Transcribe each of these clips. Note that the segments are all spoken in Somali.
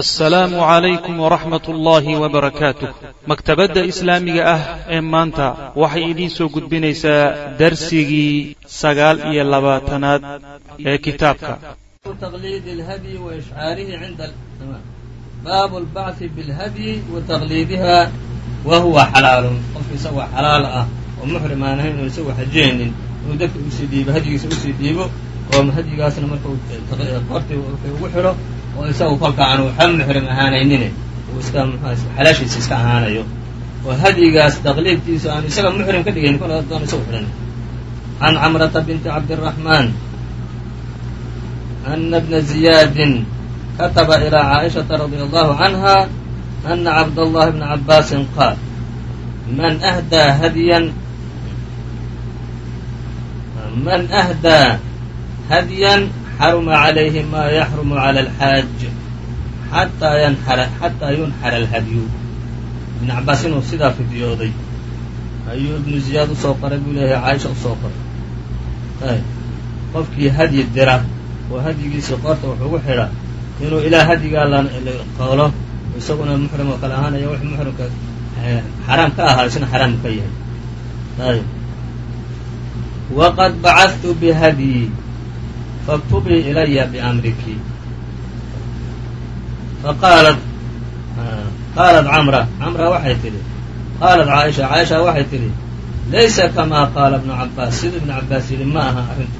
asalaamu calaykum waraxmat ullaahi wbarakaatu maktabadda islaamiga ah ee maanta waxay idiin soo gudbinaysaa darsigii sagaal iyo labaatanaad ee kitaabka. Baabu oo isagu kolka aanu waxba muxrim ahaanaynine. Uu iska xalaashiisa iska ahaanayo. Oo hadyigaas taqliibkiisu aanu isaga muxrim ka dhigayn kol doon isagu xidhan can camrata binti cabdiraxmaan ana bna ziyaadin kataba ilaa caaishata radia allahu canha ana cabdallahi bna cabbaasin qaal man ahdaa hadyan man ahdaa hadyan هديا حرم عليه ما يحرم على الحاج حتى ينحر حتى ينحر الهدي بن عباas inuu sidaa fidiyooday ayuu ibnu ziyaad usoo qoray buu leeyahay caaisha usoo qoray qofkii hadyi dira oo hadyigiisa qoorta wax ugu xidha inuu ilaa hadyigaa la qoolo isaguna muxrim oo kale ahaanaya wx muxrimka xaraam ka ahaa isna xaraam ka yahay ayb waqad bacadtu bihadyi faktubii ilaya bamriki faqaalat qaalat camra camra waxay tidhi qaalat caaisha caaisha waxay tidhi laysa kamaa qaala ibnu cabaas sida ibnu cabaas yidhi ma aha arrintu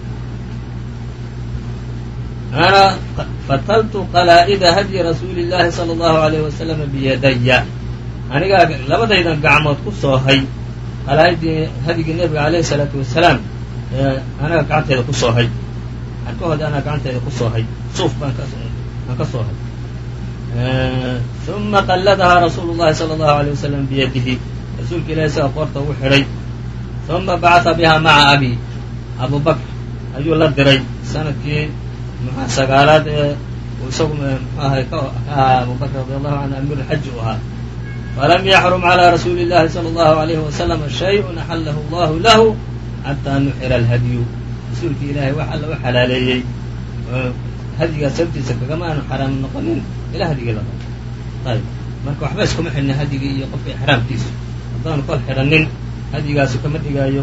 ana fataltu qalaa'ida hadyi rasuuli llaahi sala allahu alayh wasalama biyadaya anigaa labadaydan gacmood ku soo hay qalaa'idii hadyigii nebiga alayhi salaatu wasalaam anaga gacantayda ku soo arkahoodi anaa gacanteeda ku soohay suuf baan ka soohay uma qalladahaa rasuulu llahi sala allahu aleyh wasalam biyadihi. Rasuulka ilahi isaga qoorta ugu xidhay uma bacaa bihaa maca abi abu bakr. Ayuu la diray. Sanadkii mxua sagaalaad ee uu isagu mxuahay ka ahaa abu bakr radi allahu canhu amiirulxaji u ahaa. Falam yaxrum calaa rasuuli llahi sala allahu alayhi wasalama shay axallahu allahu lahu xataa nuxira alhadyu rasuulkii ilaahay wax alla u xalaaleeyey hadyigaas sabtiisa kagama aanu xaraam noqonin ilaa hadyigii la ayb marka waxba iskuma xidhna hadyigii iyo qofka ixraamkiisu haddaanu kol xidhanin hadyigaasu kama dhigaayo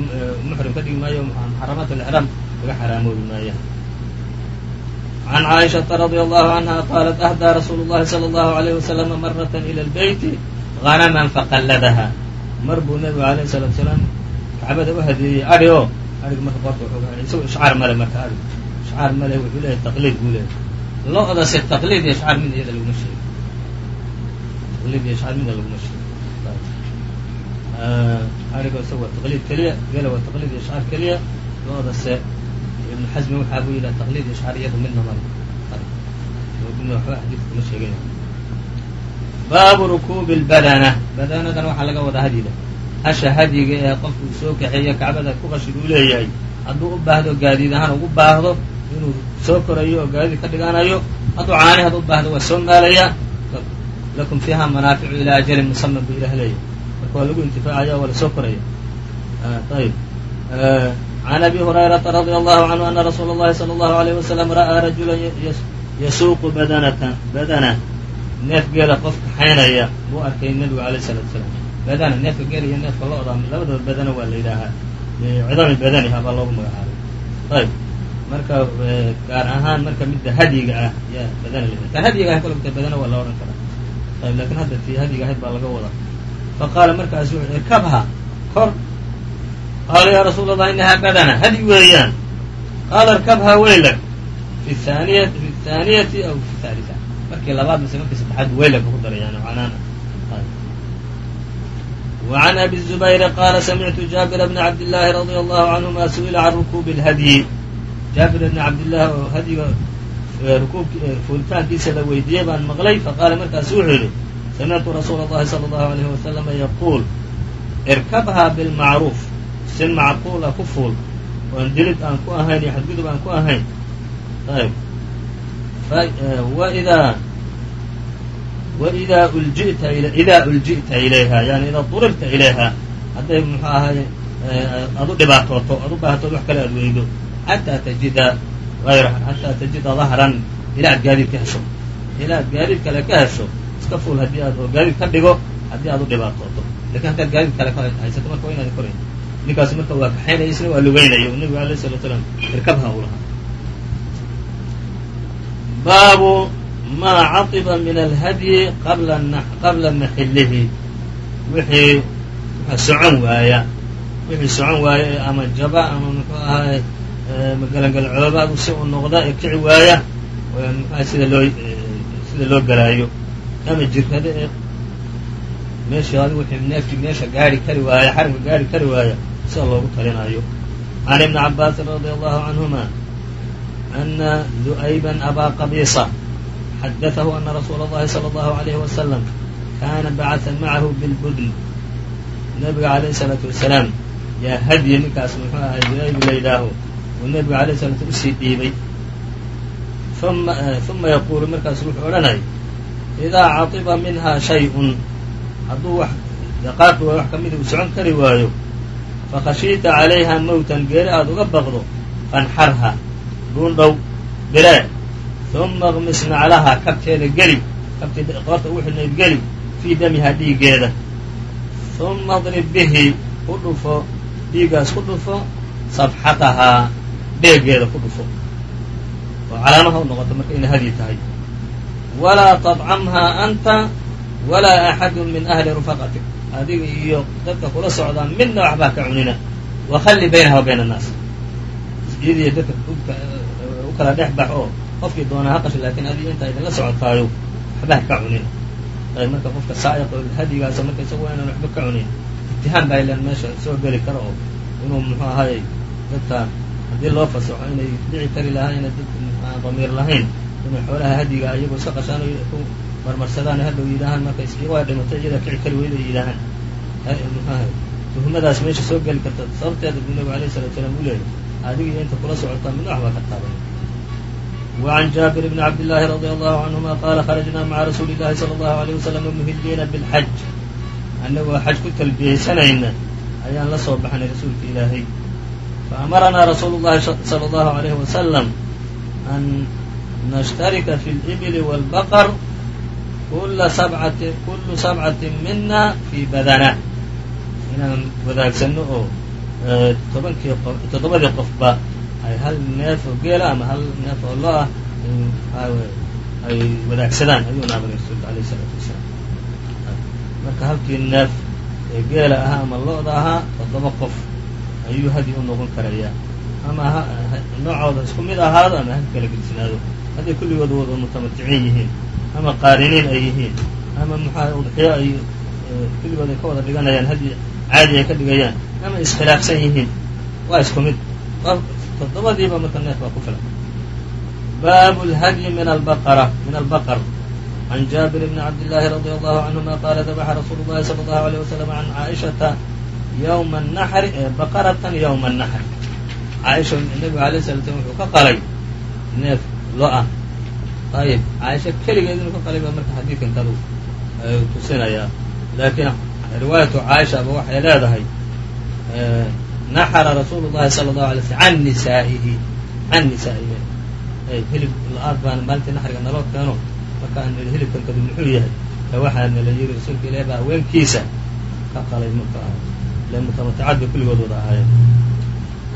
muxrim ka dhigi maayo muxaramaat alixraam kaga xaraamoobi maaya عن عائشة رضي الله عنها قالت أهدى رsuuل اللhi صلى الله عليه وسلم مرة إلى البيت غنما فqلدها mar buu نبgu عليه الصلاة وسلام kacbada u hadeeyey ari o arig marka qorka isago ishcaar male marka arig ishcaar male wuxuu leeyahy taqliid buu leeyahy lo-dase taqliid iyo ishcaar mid iyada laguma sheego taqliid iyo ishcaar mida laguma sheego ariga isaga waa taqliid keliya gela waa taqliid iyo ishcaar keliya lo-dase ibn xasmi waxaa buu yidhaha taqliid ishcaariyadu midna male. Midna waxba xadiidka kuma sheegay baabu rukuubi lbadana badanadan waxaa laga wadaa hadyida hasha hadyiga ee qofku uu soo kaxeeyo kacbada ku qashid uu leeyahay hadduu u baahdo gaadiid ahaan ugu baahdo inuu soo korayo oo gaadiid ka dhiganayo hadduu caani had u baahdo waa soo maalaya lakum fiiha manaaficu ilaa ajalin musaman buu ilah leeyahay marka waa lagu intifaacaya waa lasoo koraya ayb عن أbي هريرة رضي الله عنه أن رsuuل الlhi صلى الله عليه وسلم رأىa رaجuلا yasuuqu badnة badnة neef geela qof kaxaynaya buu arkay nebigu عalيه الصلاة وسلام badna neefka geela iyo neefka lo-da labadaba badana waa la yidhaahaa cidami badaniha baa loogu magacaabay. Ayb marka gaar ahaan marka midda hadyiga ah yaa badana la tan hadyiga ah kolta badana waa la odhan karaa. Ayb laakiin hadda tii hadyiga ahayd baa laga wadaa. Faqaala markaasu irkabha kor. Qaala yaa rasuul allah inahaa badana. Hadyi weeyaan. Qaala arkabhaa weylak. Fi aaniya fi thaaniyati aw fi thaalita markii labaad mise markii saddexaad weylaka ku darayaan canaana وعn abi الزubayr qaala samictu jaabir bna cabdillaahi radي allahu canهuma su'ila can rukuubi اlhadyi jaabir bna cabdillahi oo hadyiga rukuubk fuulitaankiisa la weydiiyey baan maqlay faqaala markaasu wuxuu yidhi samictu rasuula اllahi salى اllahu عalayh wasalama yaquul irkabhaa bilmacruuf si macquula ku fuul oon dilid aan ku ahayn iyo xadgudub aan ku ahayn ayb waidaa idaa ulji'ta ilayha yani idaa duribta ilayha hadday muxuu ahay aad u dhibaatooto aad u baahatood wax kale aad weydo xataa tajida ayra xataa tajida dahran ilaa aad gaadiid ka hesho ilaa gaadiid kale ka hesho iska fuul haddii aad oo gaadiid ka dhigo haddii aad u dhibaatooto laakiin haddaad gaadiid kale ka haysato marka waa inaad korayn ninkaas marka waa kaxaynaya isna waa lugeynaya nabigu alayh salatu baabu ma caطiba min alhadyi qabla maxilihi wixii socon waaya wixii socon waaya ama jaba ama muxuu ahaay magalangalcoobaadu si uu noqda ee kici waaya mxua sida loo sida loo galaayo ama jirrada ee meeshii adigu neefkii meesha gaari kari waaya xarimka gaari kari waaya sida loogu talinaayo can ibni cabaasin radia allahu canhuma ana du'ayban abaa qabiisa xadatahu ana rasuula اllahi salى اllahu alayhi wasalam kana bacaa macahu bilbudn nabiga alayh الsalaatu wasalaam yaa hadyi ninkaas muxuu ahay du'ayb la yidhaaho uu nabiga alayh salatu usii dhiibay uma yaquulu markaasu wuxuu odhanay idaa caطiba minha shay-un hadduu wax daqaaqi waayo wax kamida uu socon kari waayo fakhashiita calayha mowtan geeri aada uga baqdo fanxarha dhuundhow diree uma qmis naclaha kabteeda geli kabtii qoorta ugu xidhnayd geli fii damiha dhiiggeeda uma adrib bihi ku dhufo dhiiggaas ku dhufo safxatahaa dheegeeda ku dhufo oo calaamaha u noqoto marka inay hadyi tahay walaa tadcamhaa anta walaa axadu min ahli rufaqatik adiga iyo dadka kula socdaa midna waxbaa ka cunina wakhalli baynaha wa bayna annaas iyadiiyo dadka u kala dhex bax oo qofkii doonaa ha qasho laakiin adiga intaa idinla socotaayo. Waxbaa ka cunina ayb marka qofka saa'iq oo hadyigaasa marka isagu waa inaan waxba ka cunin. Itihaam baa ilan meesha soo geli karo oo inuu muxuu ahaayey dadka haddii loo fasaxo inay dhici kari lahayn dad aan damiir lahayn inay xoolaha hadyiga iyagoo iska qashaan ku marmarsadaan hadhow yidhaahaan marka waa dhimatay iyadaa kici kari weyda yidhaahaan. Muxuahay tuhmadaas meesha soo geli karta. Sababteeda buu nabigu alayh salatu salaam u leeyahy adiga iyo inta kula socotaa midna waxbaa ka taaban وعn jابر بن عبد اللhi رضي الله عنهma qال خرجna mعa رsuuل اللhi صلى الله عليه وسلم مhiliina بالxج annagoo xaj ku talbiyeysanayna ayaan la soo baxnay rasuulka ilaahay faأmaranaa rasuul الlahi صلى الله عليه وسلم أn نشhtarika في الإبل والبqر kula سبcaة mina في badnة inaan wadaagsano oo tobankii toddobadii qofba ay hal neef oo geela ama hal neef oo lo ah ay wadaagsadaan amray rasuulka alayh isalaatu wasalaam. Marka halkii neef ee geela ahaa ama lo-da ahaa toddoba qof ayuu hadi u noqon karayaa. Ama noocooda isku mid ahaado ama ha kala gedisnaado hadday kulligood wada mutamaticiin yihiin ama qaariniin ay yihiin ama muxaa udxiyo ay kulligood ay ka wada dhiganayaan hadi caadi ay ka dhigayaan ama iskhilaafsan yihiin waa isku mid toddobadiiba marka neef baa ku filan baabu اlhadyi min albaqara min albaqr can jaabir bni cabd llaahi radi allahu canhuma qaala dabaxa rasuulu llahi salى allahu alيyh wasalam can caaishata ywma الnaxri baqaratan ywma الnaxr caaisha nebigu alayh sala slam wuxuu ka qalay neef lo-ah ayib caaisha keligeed inuu ka qalay baa marka xadiidkan kadu tusinayaa laakiin riwaayatu caaishaba waxay leedahay naxara rasuulu llahi sala allahu alay slm can nisaa'ihi can nisaa'ihi hilib la-aad baana maalintii naxriga naloo keeno markaan nidhi hilibkan kadu muxuu yahay ka waxaana la yidhi rasuulka ilahi baa haweenkiisa ka qalay marka ile mutamatacad bay kulligood wada ahaayeen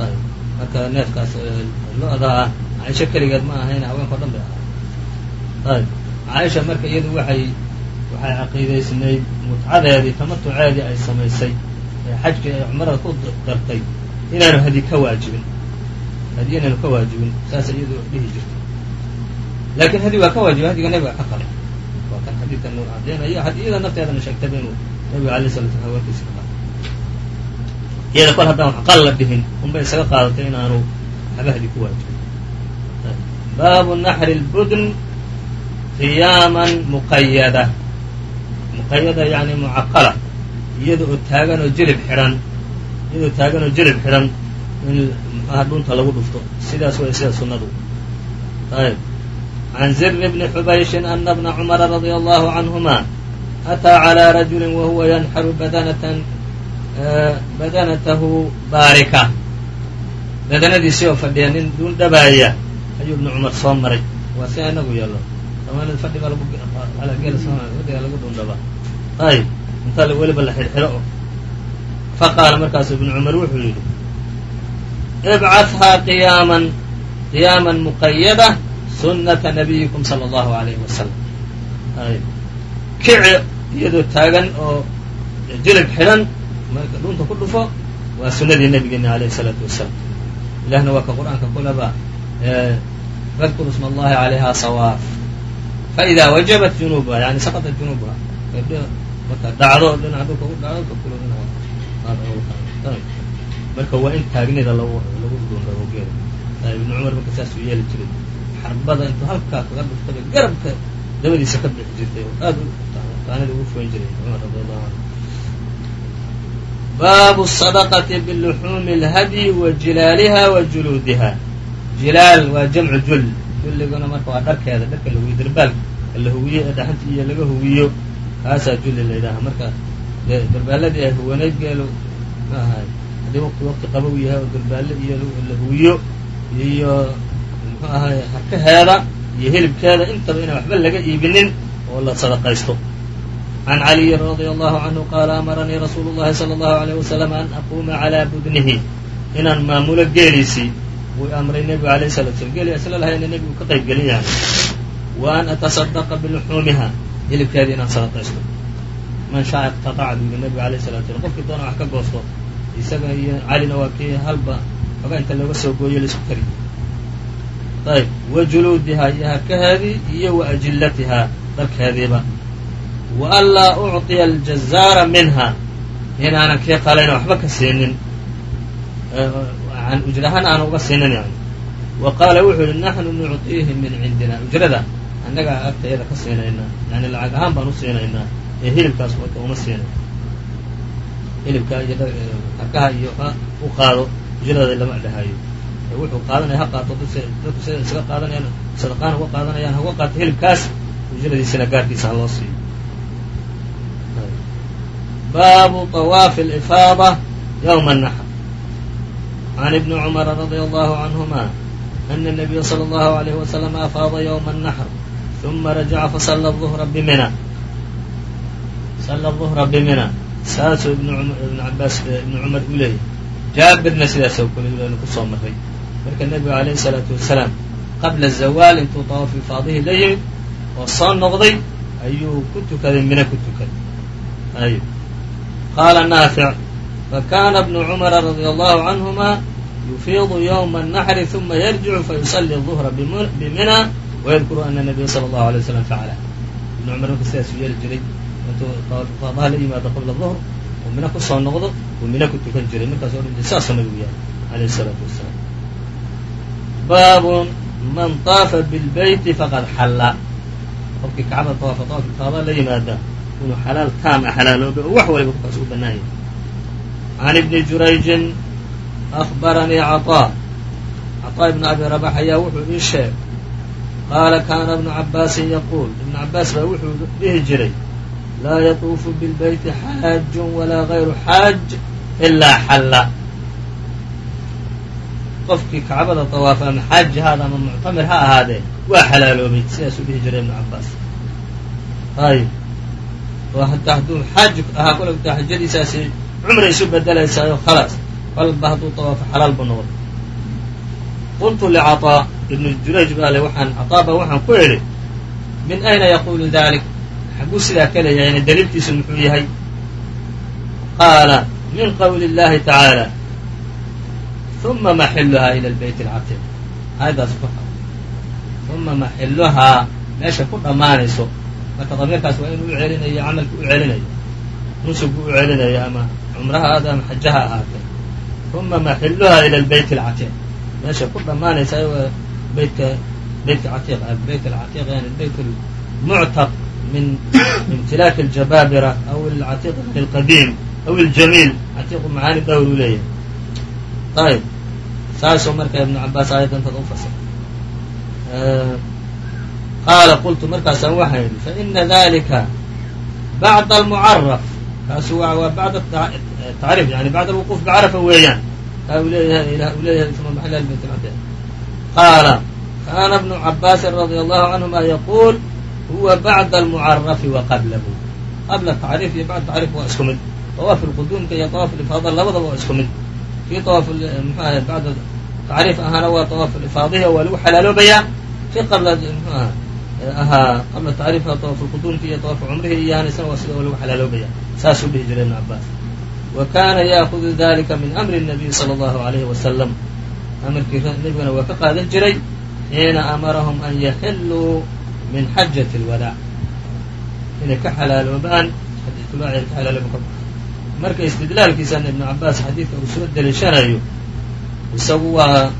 ayb marka neefkaas lo-da ah caaisho keligeed ma ahayn haweenka o dhan bay ahaay ayb caaisha marka iyadu waxay waxay caqiidaysnayd mutcadeedii tamatuceedii ay samaysay ee xajkii ay cumrada ku dartay inaanu hadi ka waajibin. Hadi inaanu ka waajibin saasay iyadu dhihi jirtay laakiin hadi waa ka waajiba hadiga nebiga ka qalay. Waa kan xadiidkan nu cadeynayo iyada nafteedana sheegtaba inuu nebiga alay sala slam haweenkiisa ka iyada kol haddaan wax qal la dhihin unbay isaga qaadatay inaanu waxba hadi ku waajibin. Baabu naxri lbudn qiyaaman muqayada muqayada yani mucaqala iyada oo taagan oo jilib xidhan iyadoo taagan oo jilib xidhan in mxuaha dhunta lagu dhufto. Sidaas way sida sunnadu. Ayb can zir bni xubayshin ana bna cumara radia allahu canhuma ataa calىa rajuli wahuwa yanxaru badanatan badanatahu baarika. Badanadiisii oo fadhiya nin duun dhabaaya ayuu ibnu cumar soo maray. Waa si inagu yeelo soomaalida fadhigaa lagu geela soomaliya inta weliba la xidhxidho o faqaala markaasu ibnu cumar wuxuu yidhi ibcathaa qiyaaman qiyaaman muqayada sunnata nabiyikum sala allahu alayhi wasalam kici iyadoo taagan oo jilib xidhan marka dhunta ku dhufo waa sunadii nabigeena alayh isalaatu wasalaam ilahna waa ka qur'aanka kulaba fadkuru isma allahi calayha sawaaf. Faidaa wajabat junuubuha yani saqatat junuubuha marka dhacdo dhinaca dhulka u dhacdo ka kulo marka waa in taagnida lagu lagu ibnu cumar marka saasuu yeeli jiray xarbada intuu halkaa kaga dhuftaba garabka dabadiisa ka bixi jirtay oo aad taanida ugu foyn jiray cumar radi allahu baabu sadaqati biluxuumi اlhadyi wa jilaaliha wa juluudiha jilaal waa jamcu jul. Julliguna marka waa dharkeeda dharka la huwiyo darbaalka la huwiyo dhaxanta iyo laga huwiyo kaasaa julli la yidhaaha. Marka darbaaladii ay huwaneyd geelu ma ahay haddii waqti waqti qabow yahay oo darbaalle iyo la huwiyo iyo muxuu ahay harkaheeda iyo hilibkeeda intaba inaan waxba laga iibinin oo la sadaqaysto. Can caliyin radia allahu canhu qaala amaranii rasuulu llahi sala allahu alayh wasalam an aquuma calaa budnihi. Inaan maamulo geeliisii wuu amray nebigu alayh salatu slam geeli isla lahayna nebigu ka qayb gelin wa an atasadaqa biluxuumiha hilibkeedii inaan sadaqaysto man shaa iqtataca buu yidhi nebigu alayh salatu slam qofkii doona wax ka goosto isaga iyo calina waa kii halba xogaa inta looga soo gooyo la isku kari ayb wa juluudihaa iyo harkaheedii iyo wa ajillatihaa dharkeediiba. Wa an laa ucطiya aljazaara minha inaanan kii qalayna waxba ka siinin. Ujrahaan aana uga siinin yani wa qaala wuxuu yihi naxnu nucطiihi min cindina ujrada annagaa agtayada ka siinaynaa yani lacag ahaan baan u siinaynaa ee hilibkaas wata uma siinay hilibkaa iyo harkaha iyo u qaado ujrada lama dhahayo wuxuu qaadanaya ha qaato dadku sida isaga qaadanayaan sadaqaan uga qaadanayaan hauga qaato hilibkaas ujradiisina gaarkiisa ha loo siiyo baabu طawaafi اlifaada ywma الnaxr can ibni cumara radia allahu canhuma ana الnabiya salى اllahu عalayh wasalam afaada ywma الnaxr ثuma rajaca fasala الظhra bimina sala الظhra bimina saasuu ibn cabaas ibnu cumar u leeyahy jaabirna sidaasoo kale anu kusoo maray marka nebigu alayhi الsalaatu wasalaam qabla zawaal intuu tawaaf ifaadihii la yimid oo soo noqday ayuu ku tukaday mina ku tukaday ay qaala naafic fakana bnu cumara radia allahu canhuma yufiidu ywma الnaxri ثuma yarjicu fayusali الظhra bimina wayadkuru ana nabiya salى اllahu alay waslam facala ibnu cumar marka sidaasuu yeeli jiray intuu ifaadaha la yimaado qabla ظhr oo mina kusoo noqdo uu mina ku tukan jiray markaas o dhan saasuu nabigu yahay alayh الsalaatu wasalaam baabun man طaafa biاlbeyti faqad xalla qofkii kacbada tawaafa tawaaf ifaada la yimaada inuu xalaal taam a xalaalooba oo wax waliba kukaas u bannaan yahay can ibni jurayjin أخbaranii caطاء caطاء ibn abi rabax ayaa wuxuu ii sheegay qaala kaana bnu cabaasin yaquul ibnu cabaas baa wuxuu dhihi jiray laa yatuufu bilbeyti xaajun walaa gayru xaaj ilaa xalla qofkii kacbada dawaafa ama xaaji haada ama muctamir ha ahaadee waa xalaaloobay sidaasuu dhihi jiray ibnu cabaas ayb oo hataa hadduu xaaji ahaa kole taa xajadiisaasi cumray isu bedelaysaayo khalaas kolba hadduu dawaafo xalaal buu noqday qultu lcaطaa ibnu jurayj baa le waxaan caطaa ba waxaan ku idhi min ayna yaqulu dalik xagguu sidaa ka leeyahayna daliilkiisu muxuu yahay qaala min qawli اllahi tacaalى uma maxiluhaa ila lbayt اlcatiiq aayaddaas ku uma maxiluhaa meesha ku dhammaanayso marka damiirkaas waa inuu u celinayo camalka u celinayo nusugu u celinayo ama cumraha aada ama xajaha ahaatee uma maxiluhaa ila lbayt اlcatiiq meesha ku dhammaanaysa waa beytka beytka catiiq beyt alcatiiq yani beyt lmuctaq min imtilaaki aljabaabira aw alcatiiq yani alqadiim aw aljamiil catiiqu macaani dhowr u leeyahay ayb saasoo marka ibnu cabaas aayaddantada u fasir qaala qultu markaasaan waxaan yidhi faina dalika bacda almucaraf kaasu waa bacda tacriif yani bacda alwuquuf bicarafa weeyaan kaa uu leeyahay leeyahay uma maxila bayt alcatiiq qaala kaana bnu cabaasin radia allahu canhuma yaquul huwa bacda almucarafi wa qablahu qabla tacriif iyo bacda tacriif waa isku mid tawaaf alquduumka iyo tawaaf alifaada labadaba waa isku mid kii tawaaf mxuaha bacda tacriif ahaana waa tawaaf alifaadihi waa lagu xalaaloobayaa kii qabla mxuaha ahaa qabla tacriifha tawaaf alquduumka iyo tawaaf cumrihii iyaana isna waa sida waa lagu xalaaloobaya saasuu dhihi jiray ibnu cabaas wa kaana yaakudu dalika min amri nabiyi sala allahu alayhi wasalam amarkii nebigana waa ka qaadan jiray xiina amarahum an yaxiluu min xajati اlwadaac inay ka xalaaloobaan xajatulwadac ka xalaalooba marka istidlaalkiisana ibnu cabaas xadiidka uu soo deliishanayo isagu waa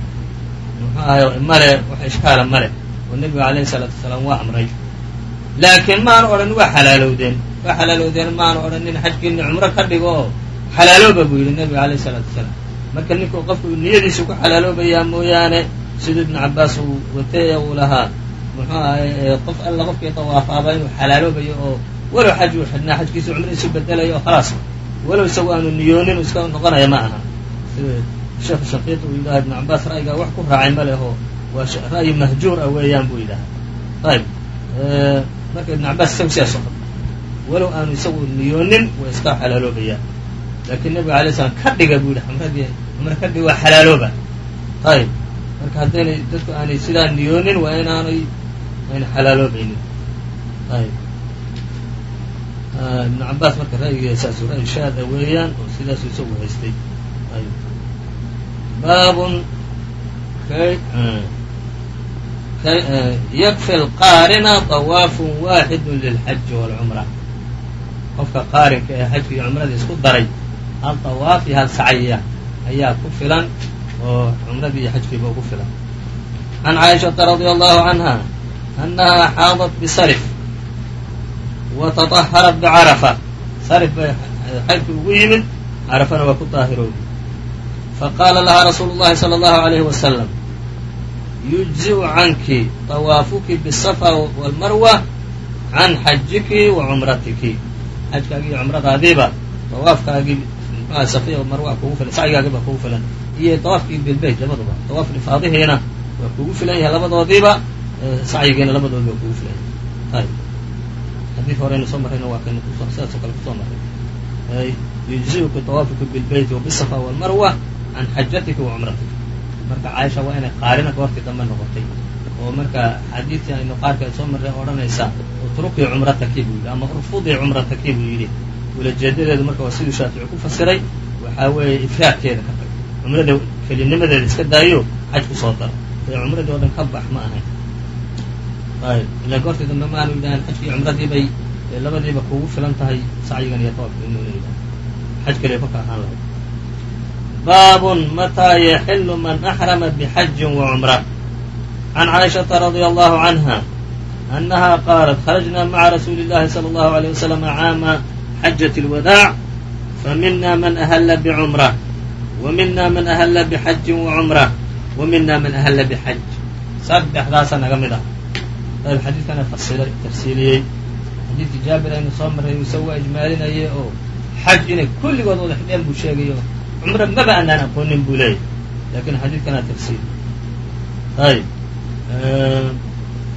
muxuu ahay male wax ishkaala male oo nebiga alayhi salaatu wasalaam waa amray. Laakiin maanu odhan waa xalaalowdeen. Waa xalaalowdeen maanu odhanin xajkiina cumro ka dhigo oo xalaalooba buu yidhi nebiga alayhi salaatu wasalaam marka ninku qofku niyadiisu ku xalaaloobayaa mooyaane siduu ibnu cabaas uu watay uu lahaa. Muxuu ahay qof alla qofkii dawaafaaba inuu xalaaloobayo oo walow xaj uu xidhnaa xajkiisu cumrihiisu bedelayo oo khalaas. Walow isagu aanu niyoonin iska noqonaya ma aha. Sida sheekhu uu yidhaha ibnu cabaas ra'yigaa wax ku raacay ma leho. Waa ra'yi mahjuur ah weeyaan buu yidhaha ayb marka ibnu cabaas isagu sidaas oo walow aanu isagu niyoonin waa iska xalaaloobayaa. Laakiin nebiga alay slam ka dhiga buu yidhi xamradii xumre ka dhiga waa xalaalooba ayb marka haddaynay dadku aanay sidaa niyoonin waa inaanay ayna xalaaloobaynin ayb ibnu cabaas marka ra'yigiisaasu ra'yi shaada weeyaan oo sidaasu isagu haystay ayb baabun yakfi lqaarina طawaafun waaxidu lilxaji wاlcumra qofka qaarinka ee xajka iyo cumrada isku daray hal طawaaf iyo hal sacyiya ayaa ku filan oo cumradii iyo xajkiiba ugu filan can caaishaةa radي allahu canha annaha xaadat bisarif wa taطaharat bicarafa sarif bay xaydkii ugu yimid carafana waa ku daahirowday faqaala lahaa rasuulu llahi salى اllahu عalayhi wasalam yujzi'u canki طawaafuki bالsafa wاlmarwa can xajiki wa cumratiki xajkaagii iyo cumradaadiiba tawaafkaagii mxuha safiya marwa kugu filan sacyigaagiiba kugu filan iyo tawaafkii bilbeyt labaduba tawaaf lifaadihiina waa kugu filan yahay labadoodiiba sacyigiina labadoodiba waa kugu filan yahay ayb xadiid horeynu soo marrayna waa kaynu sidaasoo kale ku soo marray yujzi'uka tawaafuka bilbeyti wabisafa walmarwa can xajatika wa cumratika marka caaisha waa inay qaarina goortii dambe noqotay oo marka xadiidkii aynu qaarkeed soo marray odhanaysa utrukii cumrataki buu yidhi ama urfudii cumrataki buu yidhi ulajeedadeedu marka waa siduu shaafici ku fasiray waxaa weeye ifraadkeeda ka tag cumrada kelinimadeeda iska daayo xaj ku soo daro ee cumradii oo dhan ka bax ma ahayn ayb ila goortii dambe maanu yidhahan xajkii cumradii bay labadiiba kugu filan tahay sacyigan iyo tawaafka inuu yidhaha xaj kaliya kolka ahaan lahayd baabun mataa yaxilu man axrama bxajin wacumra can caaishaةa radia allahu canha annaha qaalat kharajna maca rasuuli اllahi salى اllahu عalيه waslm caama xajaة اlwadaac famina man ahla bcumra wmina man ahla bxajin wacumra wmina man ahla bxaj saddexdaasa naga mid ah ayb xadiidkana tafsiiliyey xadiidkii jaabir aynu soo marray isaga waa ijmaalinayay oo xaj inay kulligood wada xidheen buu sheegayo cumro maba anaan aqoonin buu leeyahy laakiin xadiidkana tafsiil ayb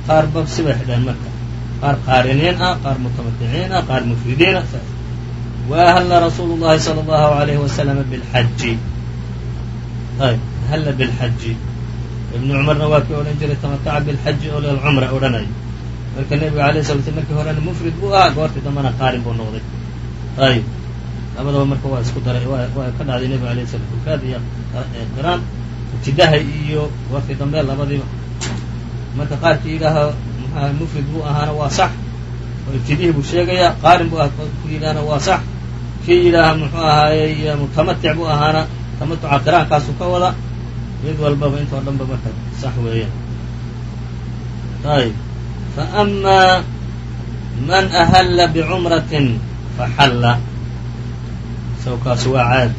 qaar bab sibay xidheen marka qaar qaariniin ah qaar mutamaticiin ah qaar mufridiin ah saas ahalla rasuulu llahi salى اllahu alayhi wasalama bilxaji ayb ahalla bilxaji ibnu cumarna waa kii odhan jiray tamataca bilxaji oo lilcumra odhanayo marka nebiga alayh sala sl markii horena mufrid buu ahaa goortii dambena qaarin buu noqday ayb labadaba marka waa isku daray waa ka dhacday nebiga alayh slam fukaad iyo qiraan ibtidaha iyo goortii dambe labadiiba marka qaarkii yidhaaha mxuaha mufrid buu ahaana waa sax oo ibtidihii buu sheegayaa qaarin buu ah ku yidhaahna waa sax kii yidhaaha muxuu ahaaye mutamatic buu ahaana. Tamatuca qiraankaasu ka wada mid walbaba intoo dhanba marka sax weeyaan. Ayb fa amaa man ahalla bicumratin faxalla isago kaasu waa caadi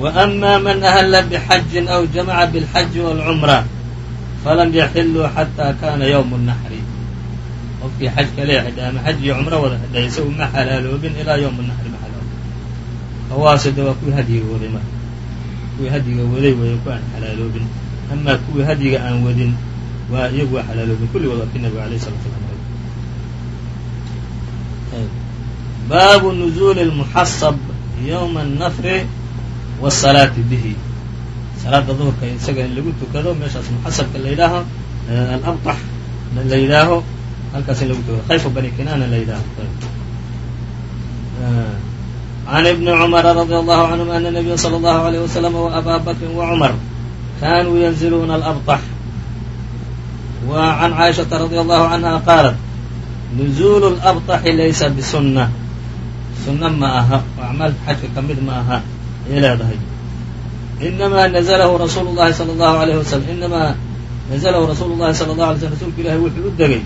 wa amaa man ahalla bixajin aw jamaca bilxaji waalcumra falam yaxiluu xataa kana yowmu naxri qofkii xajka leexidhay ama xaj iyo cumro wada xidhay isagu xalaaloobin ilaa yowma naxri hawaase de waa kuwii hadyiga waday marka kuwii hadyiga waday weeye ku aan xalaaloobin. Ama kuwii hadyiga aan wadin waa iyagu waa xalaaloobin. Kulligood waa kii nabigu alayh salatu salaam baabu nuzuuli lmuxasab yowma anafri wasalaati bihi. Salaada duhurka isaga in lagu tukado meeshaas muxasabka la yidhaaho alabtax la yidhaaho halkaas in lagu tukado. Khayfa bani kinaana la yidhaaho can ibni cumara radia allahu canhum ana nabiya sala allahu alayh wasalam wa abaa bakrin wa cumar kaanuu yanziluuna alabtax wa can caaishata radia allahu canha qaalat nuzuulu labtaxi laysa bisunna sunna ma aha oo acmaalka xajka ka mid ma aha ay leedahay inamaa nazalahu rasuulu llahi sala allahu alayhi wasalam inamaa nazalahu rasuulu llahi sala allahu alay slm rasuulka ilahi wuxuu u degay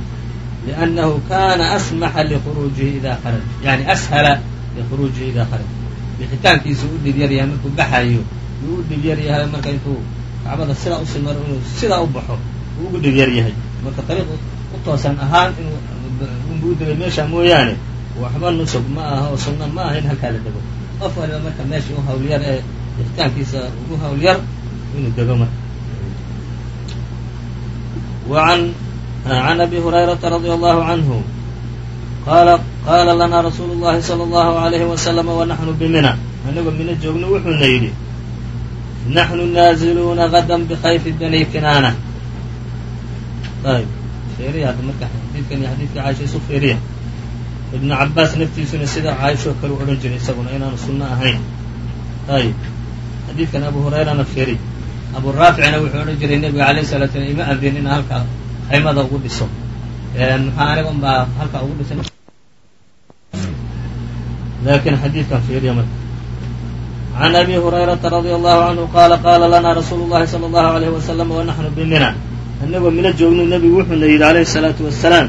liannahu kaana asmaxa likuruujihi ida kharaja yani ashala lkhuruujihi ilaa khare bixitaankiisu u dhib yaryahay markuu baxayo uu u dhib yaryahay marka intuu kacbada sidaa u sii maro inuu sidaa u baxo uu ugu dhib yaryahay marka dariiq u toosan ahaan inuu degay meesha mooyaane waxba nusug ma aha oo sunna ma aha in halkaa la dego. Qof waliba marka meesha u hawl yar ee bixitaankiisa ugu hawl yar inuu dego marka. An abi hurayraa radia allahu anhu qaala qaala lanaa rasuulu llahi sala allahu alayhi wasalama wanaxnu bimina anagoo mino joogno wuxuuna yidhi naxnu naaziluuna qadan bikayfi bani kinaana ayb fiiriya hadda marka xadiidkan iyo xadiidka caaisha isu fiiriya ibnu cabaas naftiisuna sidaa caaishoo kale u odhan jiray isaguna inaanu sunno ahayn ayb xadiidkan abu hurayrana fiiri abu raaficna wuxuu odhan jiray nebiga alayh salaatu slam ima abdin inaa halkaa qaymada ugu dhiso muxaa aniga unbaa halkaa ugu dhisan lakiin xadiidkan fiiriya marka can abi hurayrata radia allahu canhu qaala qaala lanaa rasuulu llahi sala allahu alayhi wasalam wa naxnu bimina annagoo mino joognu nebigu wuxuuna yidhi alayhi salaatu wasalaam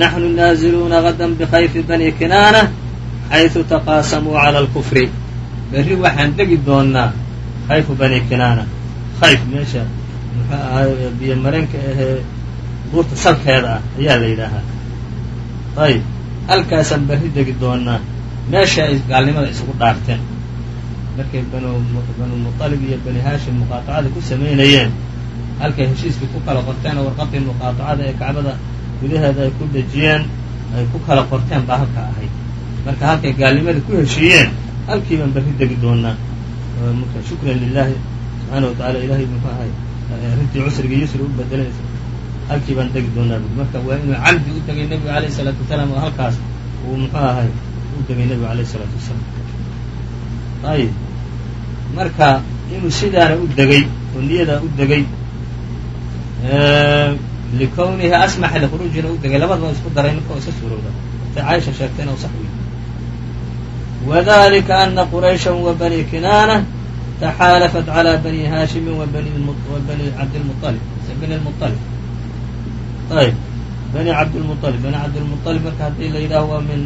naxnu naaziluuna gadan bikayfi bani kinaana xaysu taqaasamuu cala alkufri berri waxaan dhegi doonnaa khayfu bani kinaana khayf meesha muxuu ahay biyo marenka ahee buurta salkeeda ah ayaa la yidhaahaa ayb halkaasaan berri degi doonaa meesha ay gaalnimada isugu dhaarteen. Markay banu muطalib iyo bani haashim muqaatacada ku samaynayeen halkay heshiiskii ku kala qorteen oo warqadii muqaatacada ee kacbada gudaheeda ay ku dhejiyeen ay ku kala qorteen baa halka ahayd marka halkay gaalnimada ku heshiiyeen halkii baan berri degi doonaa shukran lilahi subxaana wa tacala ilahay muxuu ahay arrintii cusriga yusri u bedelaysa halkii baan degi doonaa bui marka waa inuu camdi u tegay nebigu alayh isalaatu wasalaam oo halkaas uu muxuu ahay u degay nebigu alayh isalaatu wasalaam. Ayib. Marka inuu sidaana u degay oo niyadaa u degay likownihi asmaxa likhuruujina u degay labadaba isku daray marka oo iska suurowda. Tay caaisha sheegtayna u sax wey wadalika ana quraysha wa bani kinaana taxaalafat calى bani haashimi wa bani cabdilmualib bani lmualib ayb bani cabdilmualib bani cabdilmualib marka haddii la yidhaaho waa min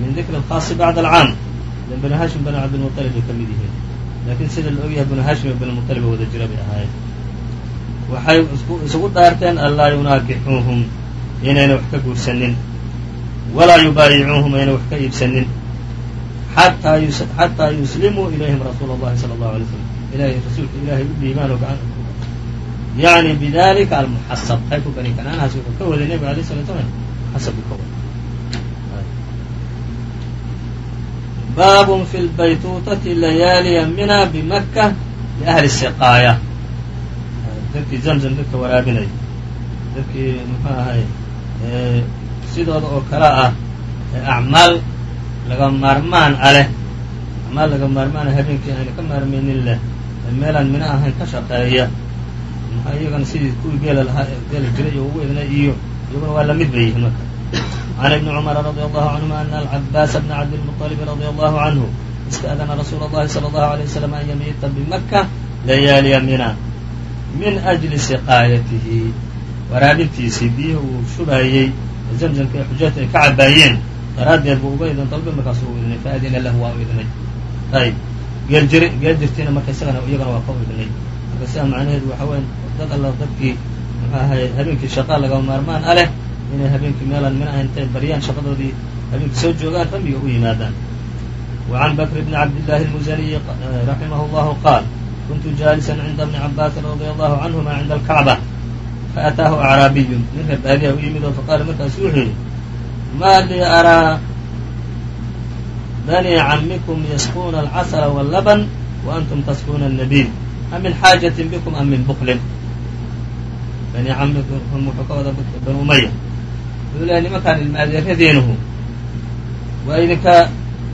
min dikri alkhaasi bacd alcaam ilan bani hashim bani cabdilmualib bay ka mid yihiin laakiin sida la ogyahay bani hashim iyo banimutaliba wada jira bay ahaayeen waxay isugu dhaarteen anlaa yunaakixuuhum inayna wax ka guursanin walaa yubaayicuuhum ayna wax ka iibsanin xataa yuslimuu ilayhim rasuula اllahi sala allahu alay slam inay rasuulka ilaahay u dhiibaan oo yani bidalika almuxasab qayfu bani kanaanahaas wuxuu ka waday nebiga alay sala slam muxasabku ka waday baabun fi lbaytuutati layaaliya mina bimaka liahli siqaaya dadkii zamzam dadka waraabinaya dadkii muxuu ahay sidooda oo kale ah acmaal laga maarmaan a leh acmaal laga maarmaana habeenkii ayna ka maarmaynin leh meelaan mina ahayn ka shaqeeya maxaa iyagana sidii kuwii geela lahaa geela jiray iyo ugu idnay iyo iyaguna waa lamid bay yihiin marka can ibni cumara radi allahu canhuma ana alcabaasa bna cabdilmuطalibi radia allahu canhu ista'dana rasuula اllahi salى allahu alيه wasalam an yamiita bimaka layaaliya mina min ajli siqaayatihi waraabintiisii biyihii uu shubaayey zamzamka ee xujaajta ay ka cabaayeen daraaddeed buu uga idin dalbay markaasu u idnay faadina lahu waa u idnay ayb geeljiri geel jirtiina marka isagana iyagana waa ka u idnay marka sidaa macnaheedu waxa weya dad alla dadkii muxuu ahay habeenkii shaqaa laga maarmaan a leh inay habeenkii meelaan min intay baryaan shaqadoodii habeenkii soo joogaan ramyiga u yimaadaan. Wacan bakr bni cabdillaahi almuzaniyi eh, raximah llahu qaal kuntu jaalisan cinda bni cabaasin radia allahu canhuma cinda alkacba faataahu acraabiyun. Min reer baadiha u yimid oo faqaala markaasu wuxuu yidhi maa lii araa bani camikum yasquuna alcasla wallaban wa antum tasquuna annabiil a min xaajatin bikum am min buklin bani camikum wuxuu ka wada banu umaya wuxuu leeyahy nimankaan ilmaadeeradiinuhu waa idinka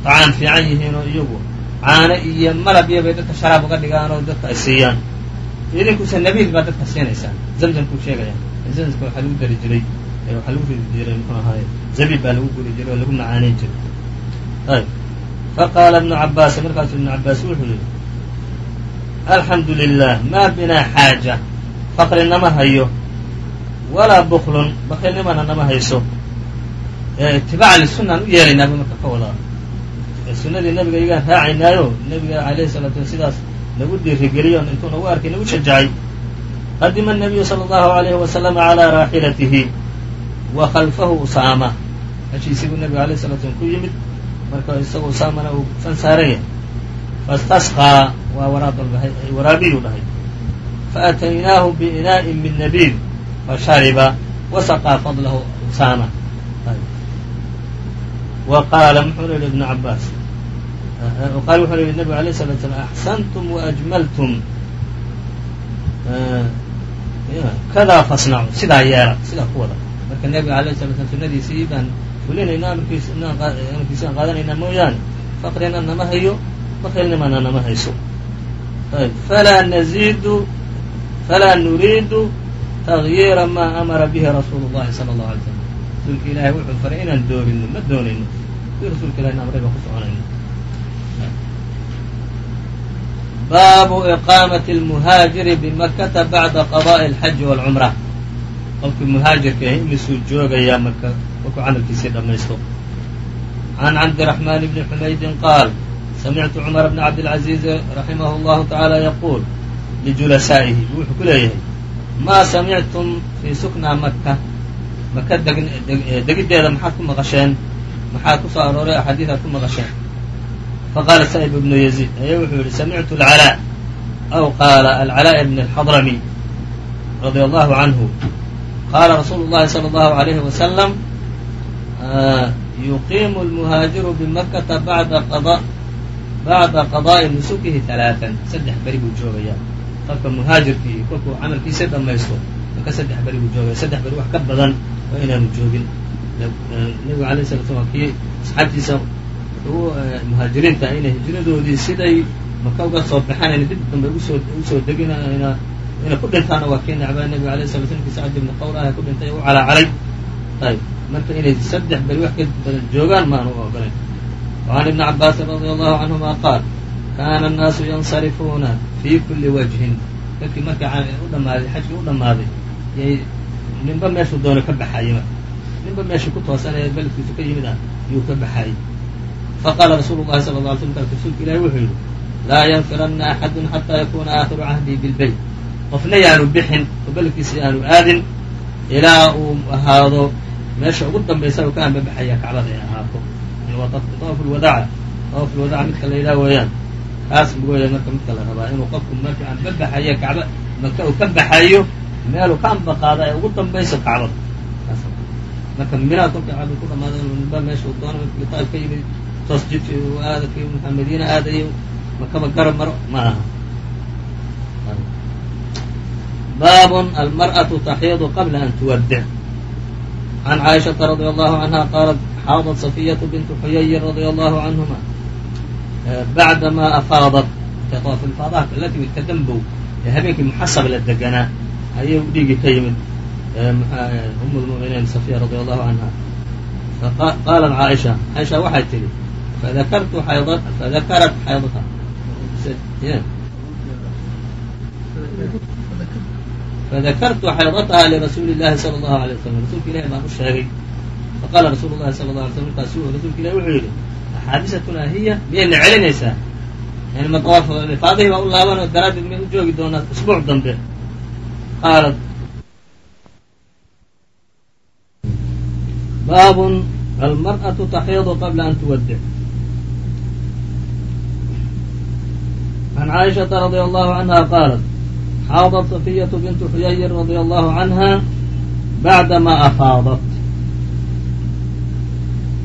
طacaan fiican yihiin oo iyagu caano iyo malab iyo bay dadka sharaab uga dhigaan oo dadka ay siiyaan idinkuse nabiid baa dadka siinaysaan zamzamkuu sheegaya zamzamka waxaa lagu dari jiray waxaa lagu ridi jiray muxuu ahaaye zabiib baa lagu guri jiray oo lagu macaanayn jiray ayb faqaala ibnu cabaas markaasuu ibnu cabaas wuxuu yihi alxamdu lilah ma binaa xaaja faqri nama hayo walaa buklun bakilnimana nama hayso itibaaca lisunaan u yeelaynaaba marka ka wadaa sunadii nabiga iyagaan raacaynaayo nabiga alayhi salatu wa sidaas nagu dhiirigeliyo intuu nagu arkay nagu shajacay qadima الnabiyu salى اllahu عalayhi waslama calىa raaxilatihi wa khalfahu usaama hashiisii buu nabiga alayh salatu slam ku yimid marka isaga usaamana uu san saaran yahay fastasqaa waa waraabiyu dhahay faataynaahu biinaaءin min nabiid fashariba wasaqaa fadlahu usaama wa qaala muxuuna yihi ibnu cabaas qaal wuxuu yihi nabigu alayh salatu slam axsantum waajmaltum kadaa fasnacu sidaa yeela sidaa ku wada marka nebiga alayh sala slam sunadiisii baan fulinaynaa amarkiisi aan qaadanaynaa mooyaane faqrina nama hayo bakilnimana nama hayso ayb falaa naziidu falaa nuriidu tagyiira maa amara bihi rasuulu llahi sala allahu alay slam rasuulka ilaahay wuxuu faray inaan doorino ma doonayno si rasuulka ilahin amray baan ku soconayno baabu iqaamat almuhaajiri bimakata bacda qadaءi alxaji waalcumra qofkii muhaajirka ahi imisuu joogayaa maka markuu camalkiisii dhammaysto can cabdiraxmaan bni xumaydin qaal samictu cumar bna cabdilcaziizi raximahu llahu tacaala yaquul lijulasaa'ihi wuxuu ku leeyahay maa samictum fii suknaa maka maka degiddeeda maxaad ku maqasheen maxaa ku soo arooray axaadiid aad ku maqasheen faqaala sa'ib ibnu yaziid ayaa wuxuu yihi samictu alcalaa aw qaala alcalaa bn alxadrami radia allahu canhu qaala rasuulu llahi sala allahu alayhi wasalam yuqiimu almuhaajiru bimakata bacda qada bacda qadaa'i nusukihi halaatan saddex beri buu joogayaa qofka muhaajirkii kolkuu camalkiisa dhammaysto maka saddex beri buu jooga saddex beri wax ka badan waa inaanu joogin. Nabigu alay sala slam kii asxaabtiisa eh, muhaajiriinta ah inay hijradoodii siday maka uga soo baxaan ina dib dambe u soo deginayna ina ku dhintaana waa kii nacbaa nabigu alay sala slam kii sacad ibni qawr ah ku dhintay u calacalay ayib marka inay saddex beri wax ka badan joogaan maanu ogolayn. Wacan ibni cabaasin radia allahu canhuma qaal kana الnaasu yansarifuuna fii kuli wajhin dadkii marka u dhamaaday xajkii u dhammaaday yay ninba meeshuu doono ka baxayey marka ninba meeshii ku toosanaya beledkiisu ka yimid ah yuu ka baxayey faqaala rasuulu llahi sala lla alay slam rasuulka ilahi wuxuu yidhi laa yanfiranna axadun xataa yakuna aakhiru cahdii bilbeyt qofna yaanu bixin oo beledkiisa yaanu aadin ilaa uu ahaado meesha ugu dambaysa uu ka anbabaxaya kacbada ay ahaato waa dawaaf lwadaaca dawaaf lwadaaca midka la yidhaha weeyaan kaas mooya marka midka la rabaa inuu qofku marka aan ka baxayo kacba maka uu ka baxayo meeluu ka amba qaada ee ugu dambayso kacbada marka milaad kolka cabdi ku dhamaada ba meesha u doono markii taif ka yimid toos jidki uu aada ki madiina aadayo makaba garab maro? Ma aha. Almar'atu taxiidu qabla an tuwaddic can caaishaةa radi allahu canha qaalat xaadat safiyatu bintu xuyayir radi allahu canhuma bacdama afaadat intay tawaaf ifaadaha la timid ka dambow ee habeenkii muxasab la deganaa ayay dhiigii ka yimid um lmuminiin safiya radi allahu canha qaalat caaisha caaisha waxay tidhi fadakartu fadakarat xaydata fadakartu xaydataha lirasuuli llahi sala allahu alay wasalam rasuulka ilahi baan u sheegay faqaala rasuulu llahi sala la alay slam markaasu rasuulka ilahi wuxuu yidhi axaadisatuna hiya miyayna celinaysaa? Yani ma awaaffaadihii baa u laaban oo daraaddeed miyay u joogi doonaa isbuuc dambe. Qaalad baabun almar'atu taxiidu qabla an tuwaddic can caaishaةa radia allahu canha qaalat xaadat safiyatu bintu xuyayr radia allahu canha bacdama afaadat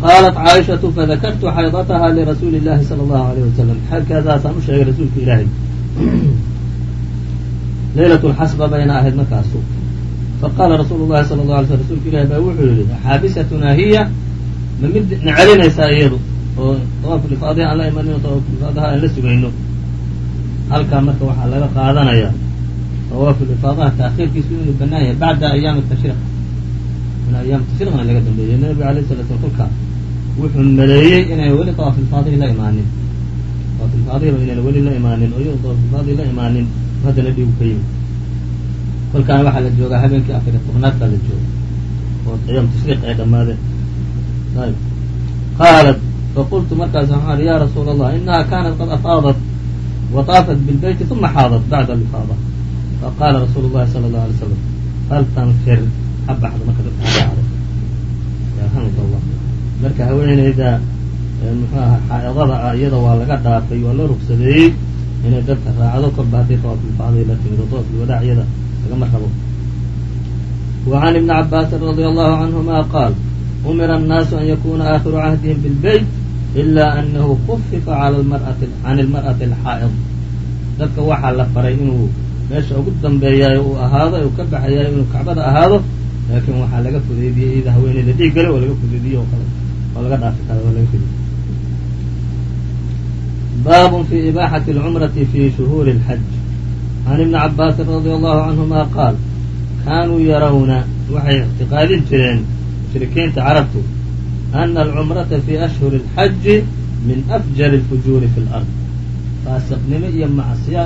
qaalat caaishatu fadakartu xaydataha lirasuuli llahi sala allahu alayh wasalam xeelkeedaasaan u sheegay rasuulka ilaahay leylat lxasba bayna ahayd markaasu faqaala rasuulu llahi sala la alay sl rsulka ilahi baa wuxuu yihi xaabisatunaa hiya ma mid na celinaysaa iyadu oo tawaaful aan la imanino tawaaful aan la sugayno halkaa marka waxaa laga qaadanayaa tawaaful ifaadaha taakhiirkiisu inuu banaan yahay bacda ayaami tashriq in ayaam tashriqna laga dambeeyey nabiga alayh sala slam kolkaa wuxuu maleeyey inay weli dawaafilfaadigi la imaanin. Dawaafilfaadiga inayna weli la imaanin oo iyagu dawaafilfaadigi la imaanin haddana dhiigu ka yimid. Kolkaan waxaa la joogaa habeenkii afariya tobnaad baa la jooga oo yaom tashriiq ay dhammaadeen. Ayb qaalat faqultu markaas waxaan yaa rasuula allah inaha kaanat qad afaadat wa bilbeyti uma xaadat bacda alifaada. Faqaala rasuulu llahi sala allahu alay slam faltanfir ha baxdo marka dadka ha dhacdo yaa hamid allah marka haweenayda muxuaha xaa'idada ah iyada waa laga dhaafay waa loo rugsadeeyey inay dadka raacdo korba hadday tawaafulbacday la timido toofulwadaac iyada lagama rabo wa can ibni cabaasin radi allahu canhuma qaal umira annaasu an yakuna aakhiru cahdihim bilbeyt ila anahu kufifa can ilmar'ati alxaa'id dadka waxaa la faray inuu meesha ugu dambeeyaayo uu ahaado ee uu ka baxayaayo inuu kacbada ahaado laakiin waxaa laga fudeediyey iyada haweeneyda dhiig gale oo laga fudeydiyey oo kale laga dhaafi kara oo laga fudeydiyey bab في إbاxaة الcمرaةi في شhهوur الحج عن iبن cabاasi رadي الله عanهma qaal kanuu yarawna waxay اctiqaadin jireen mushrikiinta carabtu أna alcumrata fi ashhuri اlxaji min afjar اlfujuuri fi اlard faasiqnimo iyo macsiya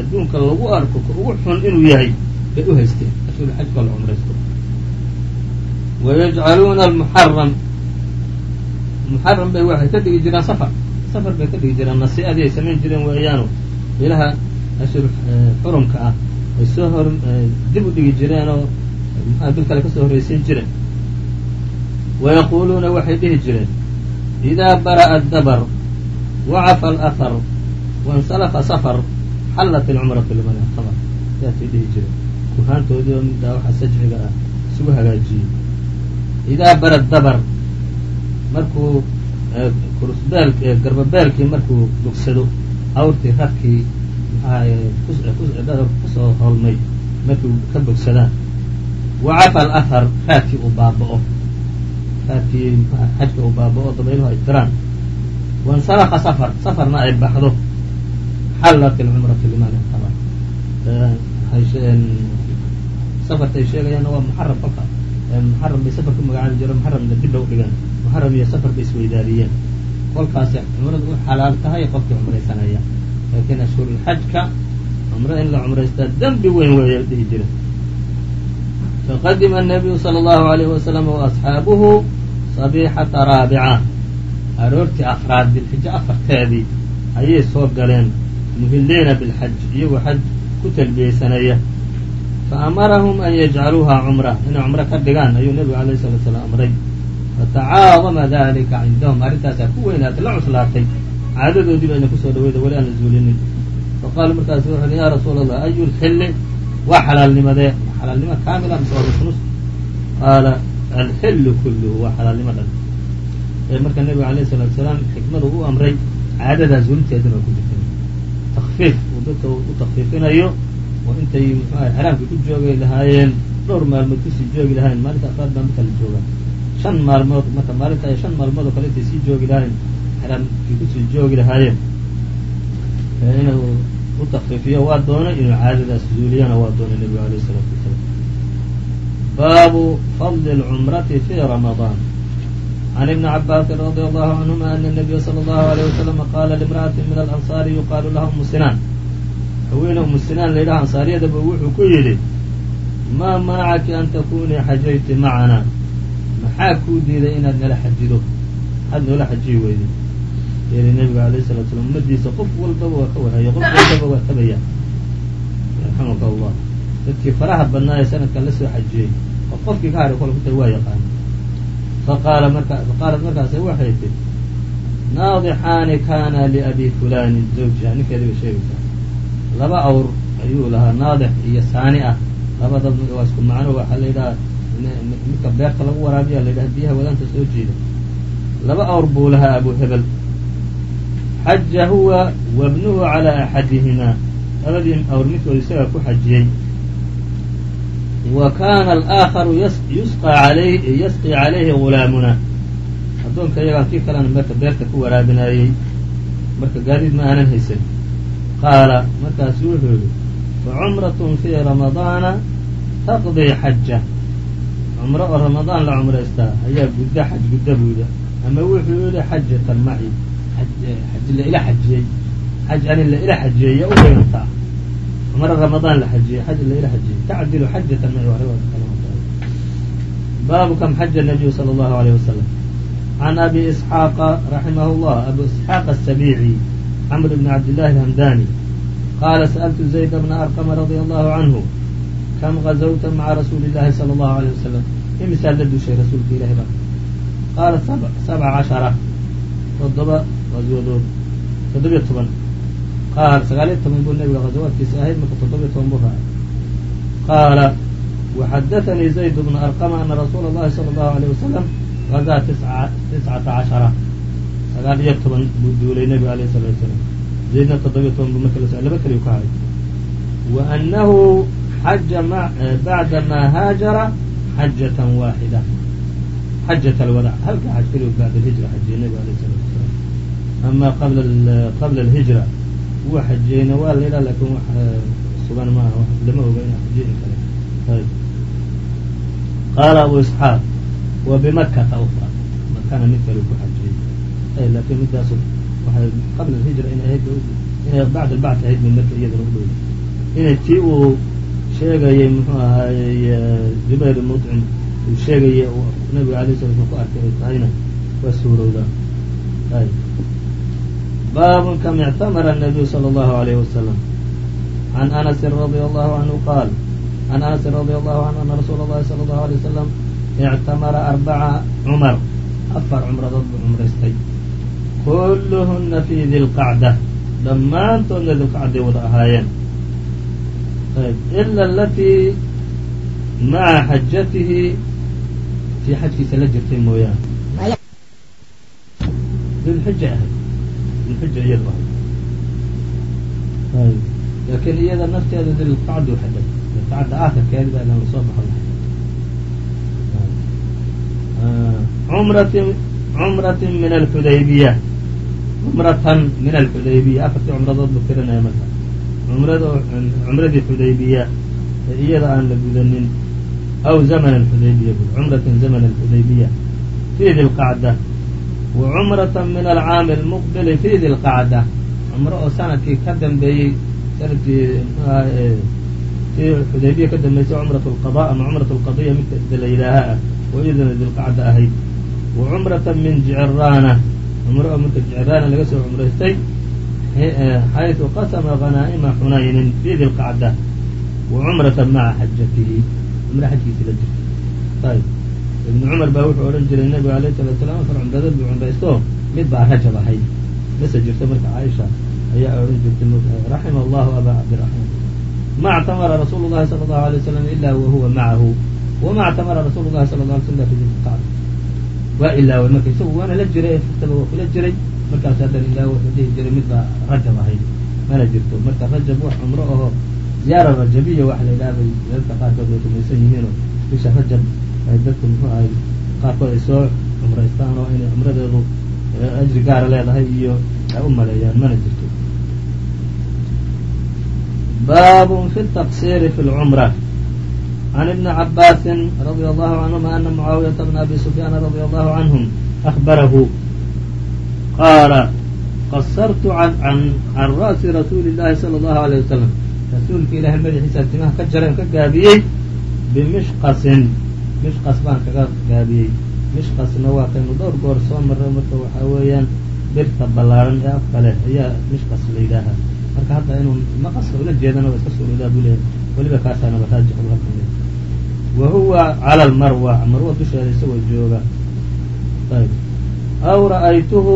adduunka lagu arko ka ugu xun inuu yahay bay u haysteen ashhurxajka la cumraysto wayajcaluuna almuxaram muxaram bay waxay ka dhigi jireen safar. Safar bay ka dhigi jireen nasiadii ay samayn jireen weeyaano. Ilaha ashhur xurumka ah ay soo hor dib u dhigi jireen oo mxua bil kale ka soo horreysiin jireen? Wayaquuluuna waxay dhihi jireen idaa bara'a adabr wacafa alahar waاnsalafa safar xallat ilcumratu liman ictabar saasay dhihi jireen. Kuhaantoodii oo middaa waxa sajciga ah isugu hagaajiyey idaa bara dabar markuu kurusbeel garbabeelkii markuu bogsado awrtii rarkii maxaa ku soo holmay markii ka bogsadaan wacafa alahar raadkii uu baaba'o. Raadkii xajka uu baaba'o dabayluhu ay tiraan. Waاnsalaqa safar safarna ay baxdo. Xallat ilcumratu liman ictabar safartay sheegayaanna waa muxaram kolka muxaram bay safar ku magacaabi jiro muxaramna dib u dhigan muxaram iyo safar bay isweydaariyeen kolkaasi cumradu u xalaal tahay qofkii cumraysanaya laakiin ashhurulxajka cumro in la cumraystaa dembi weyn weeya dhihi jira faqadima الnabiyu salى اllahu عalayh wasalam waasxaabuhu sabixata raabica aroortii afraad dilxijo afarteedii ayay soo galeen muhiliina bilxaj iyagoo xaj ku talbiyeysanaya faamarahum an yajcaluuha cumra inay cumro ka dhigaan ayuu nebigu alayh salatu salaam amray fatacaadama dalika cindahum arrintaasaa ku weynaatay la cuslaatay caadadoodii bayna ku soo dhaweyda weli aan la zuulinin faqaalu markaasu wuxu uhi ya rasuula allah ayu lxilli waa xalaalnimadee xalaalnimo kaamila mise waa nusnus qaala alxillu kulluhu waa xalaalnimo dhan marka nebigu alayh salatu salaam xikmadu u amray caadadaa zuulinteeduna ku jirta takfiif uu dadka u takfiifinayo oo intay muxuaha xaraamkii ku joogay lahaayeen dhowr maalmood ku sii joogi lahaayeen maalinta afraad baa marka la joogaa shan maalmood marka maalinta ay shan maalmood oo kale intay sii joogi lahaayeen xraamkii ku sii joogi lahaayeen inuu u takfiifiyo waa doonay inuu caadadaas zuuliyana waa doonay nebigu aleyh isalaatu wasalaam baabu fadli اlcumrati fi ramadaan can ibni cabaasin radi allahu canhuma ana nabiya sala allahu aleyh wasalam qaala limra'ati min alansaari yuqaalu laha umu sinaan haweyne umu sinaan laydhaha ansaariyadaba wuxuu ku yidhi maa manacaki an takunii xajayti maxaa kuu diiday inaad nala xajido. Aad noola xajiyi weyday yani nabiga alayh salatu slam ummadiisa qof walbaba waa ka wareeya qof walbaba waa tabaya raximaka allah dadkii faraha badnaa ee sanadkan la soo xajiyey oo qofkii ka hadhay kolkuta waa yaqaana faqaala marka faqaalat markaase waxay ti naadixaani kaana liabi fulani zawjiha. Ninkeeda bay sheegaysaa laba awr ayuu lahaa naadix iyo saani ah. Labada waa isku macno waxa la yidhaha midka beerta lagu waraabiya la yidhaha biyaha wadaanta soo jiida laba awr buu lahaa abu hebel. Xaja huwa wabnuhu calaa axadihimaa. Labadii awr midkood isagaa ku xajiyey. Wa kaana alayh yasqii calayhi gulaamuna. Addoonka iyagaa kii kalena marka beerta ku waraabinayey marka gaadiid ma aanan haysan. Qaala markaasu wuxuu yihi facumratun fii ramadaana taqdii xaja cumro oo ramadaan la cumraystaa ayaa gudda xaj gudda buu yidhi. Ama wuxuu yihi xajatan maci xaj la ila xajiyey xaj ani la ila xajiyey ya u weynantaa cumro ramadaan la xajiyey xaj la ila xajiyey. Tacdilu xajatan maci waa riwaayat kale baabu kam xaja nabiyu sala allahu alayh wasalam can abi isxaaqa raximah llah abu isxaaq asabiici camr bni cabdillahi alhamdani qaala sa'altu zayd bna arqama radia allahu canhu kam gazawta maca rasuuli illahi sala allahu alayh wasalam imisaad la dushay rasuulka ilahi ba qaala sabca cashara toddoba qaswadood toddobiyo toban qaal sagaaliyo toban buu nabiga ghazawaadkiisa ahayd marka toddobiyo toban buu raacay qaala waxadaanii zayd bna arqama ana rasuula allahi sala allahu alayh wasalam gazaa tiscata cashara sagaal iyo toban buu duulay nebigu alayh salatu wasalaam zaydna toddobiyo toban buu marka la laba keliyu ka haray wa annahu xaja bacda maa haajara xajatan waaxida xajat alwadac halka xaj keliyu bacda alhijra xajiyey nebigu alayh salatu wasalaam ama qabla alhijra wuu xajiyeyna waa la yidhaha laakiin wax sugan maaha lama oga ina xajiyin kale ayb qaala abu isxaaq wa bimakata ukra makana mid kale ku xajiyey laakiin midaasu waxay qabla alhijra inay ahayd inay bacd albacth ahayd mid marka iyadana u dhow inay tii uu sheegayay muxuu ahaayey jubayr mudcim uu sheegayay nabiga alay sala slam ku arkay ay tahayna waa suurowdaa ay baabun kam ictamara الnabiyu salى اllahu عalayh wasalam can anasin radia allahu canhu qaal can anasin radia allahu canhu ana rasuula اllahi salى اllahu alay wasalam ictamara arbaca cumar afar cumradood buu cumraystay kulluhuna fi di lqacda dhammaantoodna dilqacday wada ahaayeen ayb ila alatii maca xajatihi tii xajkiisa la jirtay mooyaane dilxija ahayd dilxija iyadu ahayd laakiin iyada nafteeda dilqacdu xidhay dilqacda aakhirkeedi baa ilan la soo baxo lahay cumratin cumratin min alxudaybiya cumratan min alxudaybiya afartii cumradood buu tirinaya marka cumradii xudaybiya ee iyada aan la gudanin aw zaman alxudaybiya bui cumratan zaman alxudaybiya fi di lqacda wa cumratan min alcaami almuqbili fi di lqacda cumro oo sannadkii ka dambeeyey sannadkii tii xudaybiya ka dambeysay cumrat lqada ama cumrat lqadiya midka la yidhaaha ah oo iyadana dilqacda ahayd. Wa cumratan min jiciraana cumro oo marka jiciraana laga soo cumraystay xayثu qasma غanaa'ima xunaynin fi di lqacda wa cumratan maca xajatihi cumro xajkiisi la jirta ayb ibnu cumar baa wuxuu odhan jiray nebigu alayh salatu salam afar cumradood buu cumraysto mid baa rajab ahayd mase jirto marka caaisha ayaa odhan jirtay raxima allahu abaa cabdiraxmaan ma اctamara rasuulu llahi salى اllahu alay waslam ila wa huwa macahu wama اctamara rasuulu llahi sala la alay slam fi dilqacda waa ilaaway marka isagu waana la jiray xitaba waa kula jiray markaas haddana ilaa wuxuu dhihi jiray mid baa rajab ahayd mana jirto. Marka rajab wax cumro aho ziyaara rajabiya wax la yidhaha bay dadka qaarkood way rumaysan yihiinoo bisha rajab dadku muxuu ahay qaarkood ay soo cumraystaan oo inay cumradeedu ajri gaara leedahay iyo ay u maleeyaan mana jirto. Baabun fi taqsiri fi lcumra can ibni cabaasin radia allahu canhuma ana mucaawiyata bna abi sufyaana radia allahu canhum ahbarahu qaala qasartu can ra'si rasuuli llahi sala allahu aleyh wasalam rasuulka ilaahay madaxiisa timaha ka jareen ka gaabiyey bimishqasin mishqas baan kaga gaabiyey mishqasna waa kaynu dhowr goor soo marray marka waxaa weeyaan birta ballaaran ee afka leh ayaa mishqas la yidhaahaa marka hadda inuu maqaska ula jeedana waa iska suuroodaa buu leeyahay weliba kaasaanaba raajix halkan wa huwa cala almarwa marwa dusheeda isagoo jooga ayb aw ra'aytuhu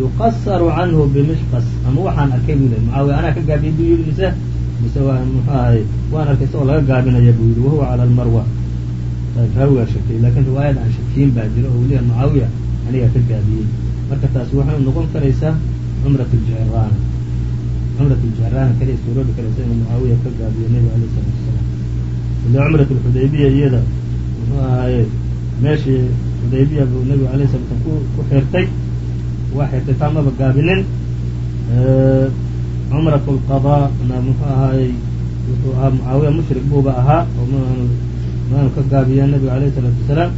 yuqasaru canhu bimishqas ama waxaan arkay buu leey mucaawiya anaa ka gaabiyey buu yidhi mise mise waa muxuu ahay waan arkay isagoo laga gaabinaya buu yidhi wahuwa cala almarwa raawigaa shakiyey laakiin riwaayad aan shakiyin baa jiro oo weliba mucaawiya anigaa ka gaabiyey marka taasi waxay noqon karaysaa cumrat ljicraana cumrat ljicraana kaliya suuroobi karaysa inuu mucaawiya ka gaabiyo nebiga alayh isalaatu wasalaam ila cumrat lxudaybiya iyada muxuu ahaaye meeshii xudaybiya buu nebigu alayh sala slam ku xirtay. Waa xirtay taa maba gaabinin. Cumrat lqadaa na muxuu ahaayey wuxuu ahaa mucaawiya mushrik buuba ahaa oo maanu maanu ka gaabiya nebiga alayh isalaatu wasalaam.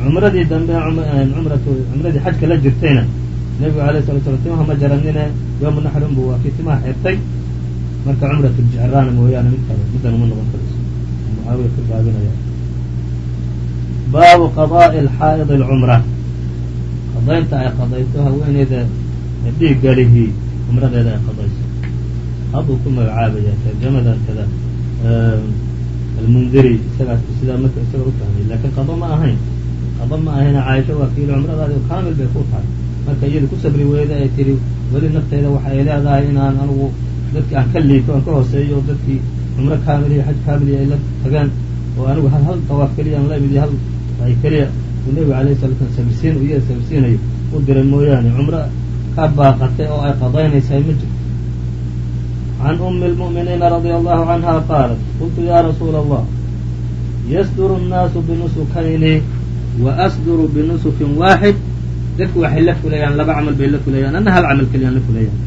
Cumradii dambe cumratu cumradii xajka la jirtayna nebigu alayh sala slam timaha ma jaranine yoomu naxrin buu waa kii timaha xirtay. Marka cumrat ljicraana mooyaane mid kale middan uma noqon karayso. Mucaawiya ka gaabinaya baabu qadaa'i alxaa'id alcumra. Qadaynta ay qadayso haweeneyda dhiiggalihii cumradeeda ay qadayso. Hadduu ku magacaabaya tarjamadan kada almundiri isagaas sidaa marka isaga u fahmay laakiin qado ma ahayn. Qado ma ahayna caaisho waa kiilo cumradaadi kaamil bay ku tahay. Marka iyada ku sabri weyda ay tihi weli nafteyda waxa ay leedahay inaan anugu dadkii aan ka liito aan ka hooseeyo dadkii cumro kaamil iyo xaj kaamiliya ay la tagaan oo anigu hal hal tawaaf keliya aan la imid hal ay keliya uu nebiga alayhi salatu slam sabirsiin u iyada sabirsiinayo u diray mooyaane cumro ka baaqatay oo ay qadaynaysahay ma jirto can umi اlmu'miniina radia allahu canha qaalat qultu ya rasuula allah yasduru الnaasu binusukayni wa asduru binusukin waaxid dadku waxay la fulayaan laba camal bay la fulayaan anna hal camal keliyaan la fulayaan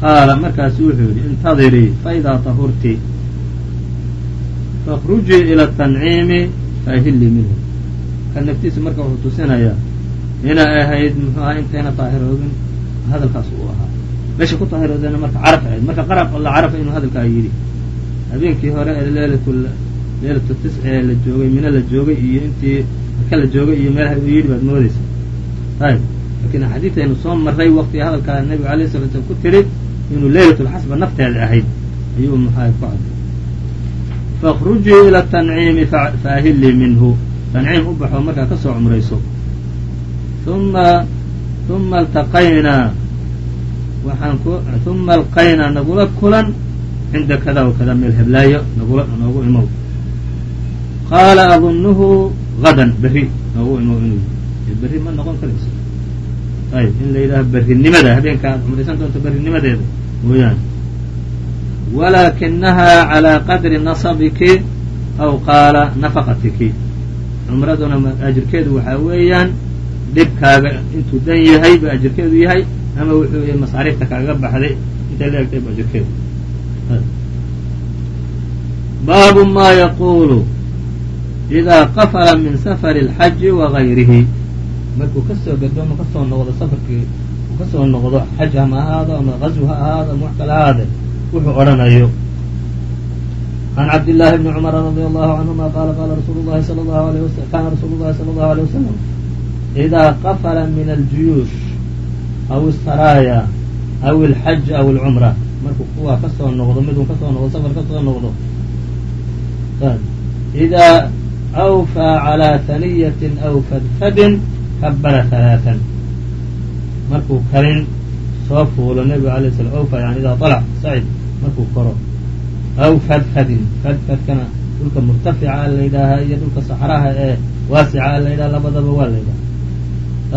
qaala markaasu wuxuu yidhi intadirii faidaa tahurti fakrujii ila tanciimi faahillii minhu kan naftiisa marka wuxuu tusinayaa inay ahayd muxuu aha intayna daahiroodin hadalkaas uu ahaa. Meesha ku daahiroodeenna marka caraf ahayd. Marka qarab alla carafa inuu hadalkaa yidhi habeenkii hore ee leelatu tisci ee la joogay mina la joogay iyo intii maka la joogay iyo meelaha uu yidhi baad moodaysa. Ayb laakiin axaadiidaynu soo marray waqtiga hadalkaa nabiga alayh sala slam ku tiri inuu leylatulxasba nafteeda ahayd ayuu muxaa ku cadday fakrujii ila tanciimi faahillii minhu tanciim u baxoo markaa ka soo cumrayso. Uma uma altaqaynaa waxaan uma alqaynaa nagula kulan cinda kada wa kada meel heblaayo nagula noogu imow. Qaala adunuhu gadan berri noogu imow inuu berri ma noqon karayso. Ayb in la yidhaaho berrinimada habeenka aad cumraysan doonto berrinimadeeda mooyaane. Walaakinahaa calىa qadri nasabiki aw qaala nafaqatiki cumraduna ajirkeedu waxaa weeyaan dhibkaaga intuu dan yahay ba ajirkeedu yahay ama wuxuu yahay masaariifta kaaga baxday intay la egtay bu ajirkeedu baabu ma yaquulu idaa qafala min safari اlxaji wagayrihi markuu ka soo gadoomo ka soo noqdo safarkii uu ka soo noqdo xaj ama ahaado ama gazw ha ahaado ama wax kala ahaade wuxuu odhanayo can cabdillaahi bni cumara radi allahu canhuma qaala qaala rasuulu llahi sala allahu alayh waslam kaana rasuulu llahi sala allahu alayh wasalam idaa qafala min aljuyuush aw isaraaya aw alxaj aw alcumra markuu kuwaa ka soo noqdo miduu ka soo noqdo safar ka soo noqdo idaa awfaa calaa taniyatin aw fadfadin kabara halaatan markuu kalin soo fuulo nebigu alayh slam awfa yani idaa alac sacid markuu koro aw fadfadin fadfadkana dhulka murtafica la yidhaahaa iyo dhulka saxraha ee waasica la yidhaha labadaba waa la yidhaha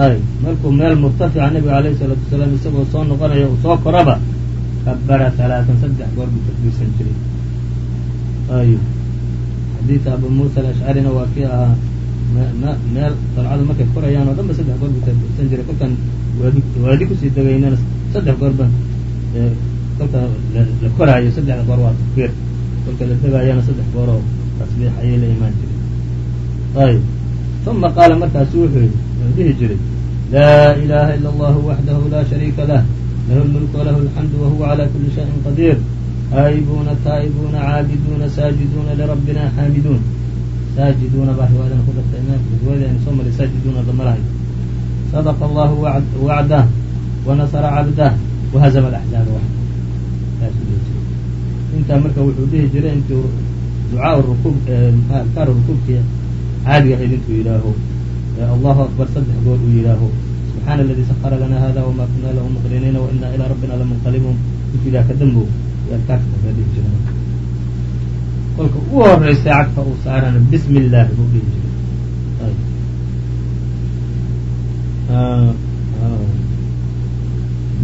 ayb markuu meel murtafica nebiga alayhi salaatu wasalaam isagoo soo noqonayo uu soo koraba kabara halaatan saddex goor buu takbiirsan jiray ayb xadiidka abu muusa alashcarina waa kii ahaa meel dalcada markay korayaan oo dhan ba saddex goor buu takbiirsan jiray kolkan waadi ku sii degaynana saddex goor ba kolka la koraayo saddexda goor waa takbiir. Kolka la degaayana saddex goor oo tasbiix ayay la imaan jiray. Ayb uma qaala markaasu wuxuu dhihi jiray laa ilaha ila allahu waxdahu laa shariika lah. Lahu lmulku walahu alxamdu wahuwa calaa kuli shayin qadiir. Aayibuuna taa'ibuuna caabiduuna saajiduuna lirabbina xaamiduun. Saajiduuna baa riwaayadana ku dartay riwaayadii aynu soo maray saajiduuna damalahay sadaqa allahu wacdah wanasara cabdah wahazama alaxzaaba waxda intaa marka wuxuu dhihi jiray intuu ducaa rukuub mxua adkaar rukuubkii caadiga ahayd intuu yidhaaho allahu akbar saddex goor uu yidhaaho subxaana aladii sakara lana hada wama kuna lahu muqriniina waina ilaa rabbina lamunqalibuun. Intuu yidhaha kadambow iyo adkaarta markaa dhihi jiray. Kolka u horeysa cagta uu saarana bismi illaahi buu dhihi jiray. Ah, ah.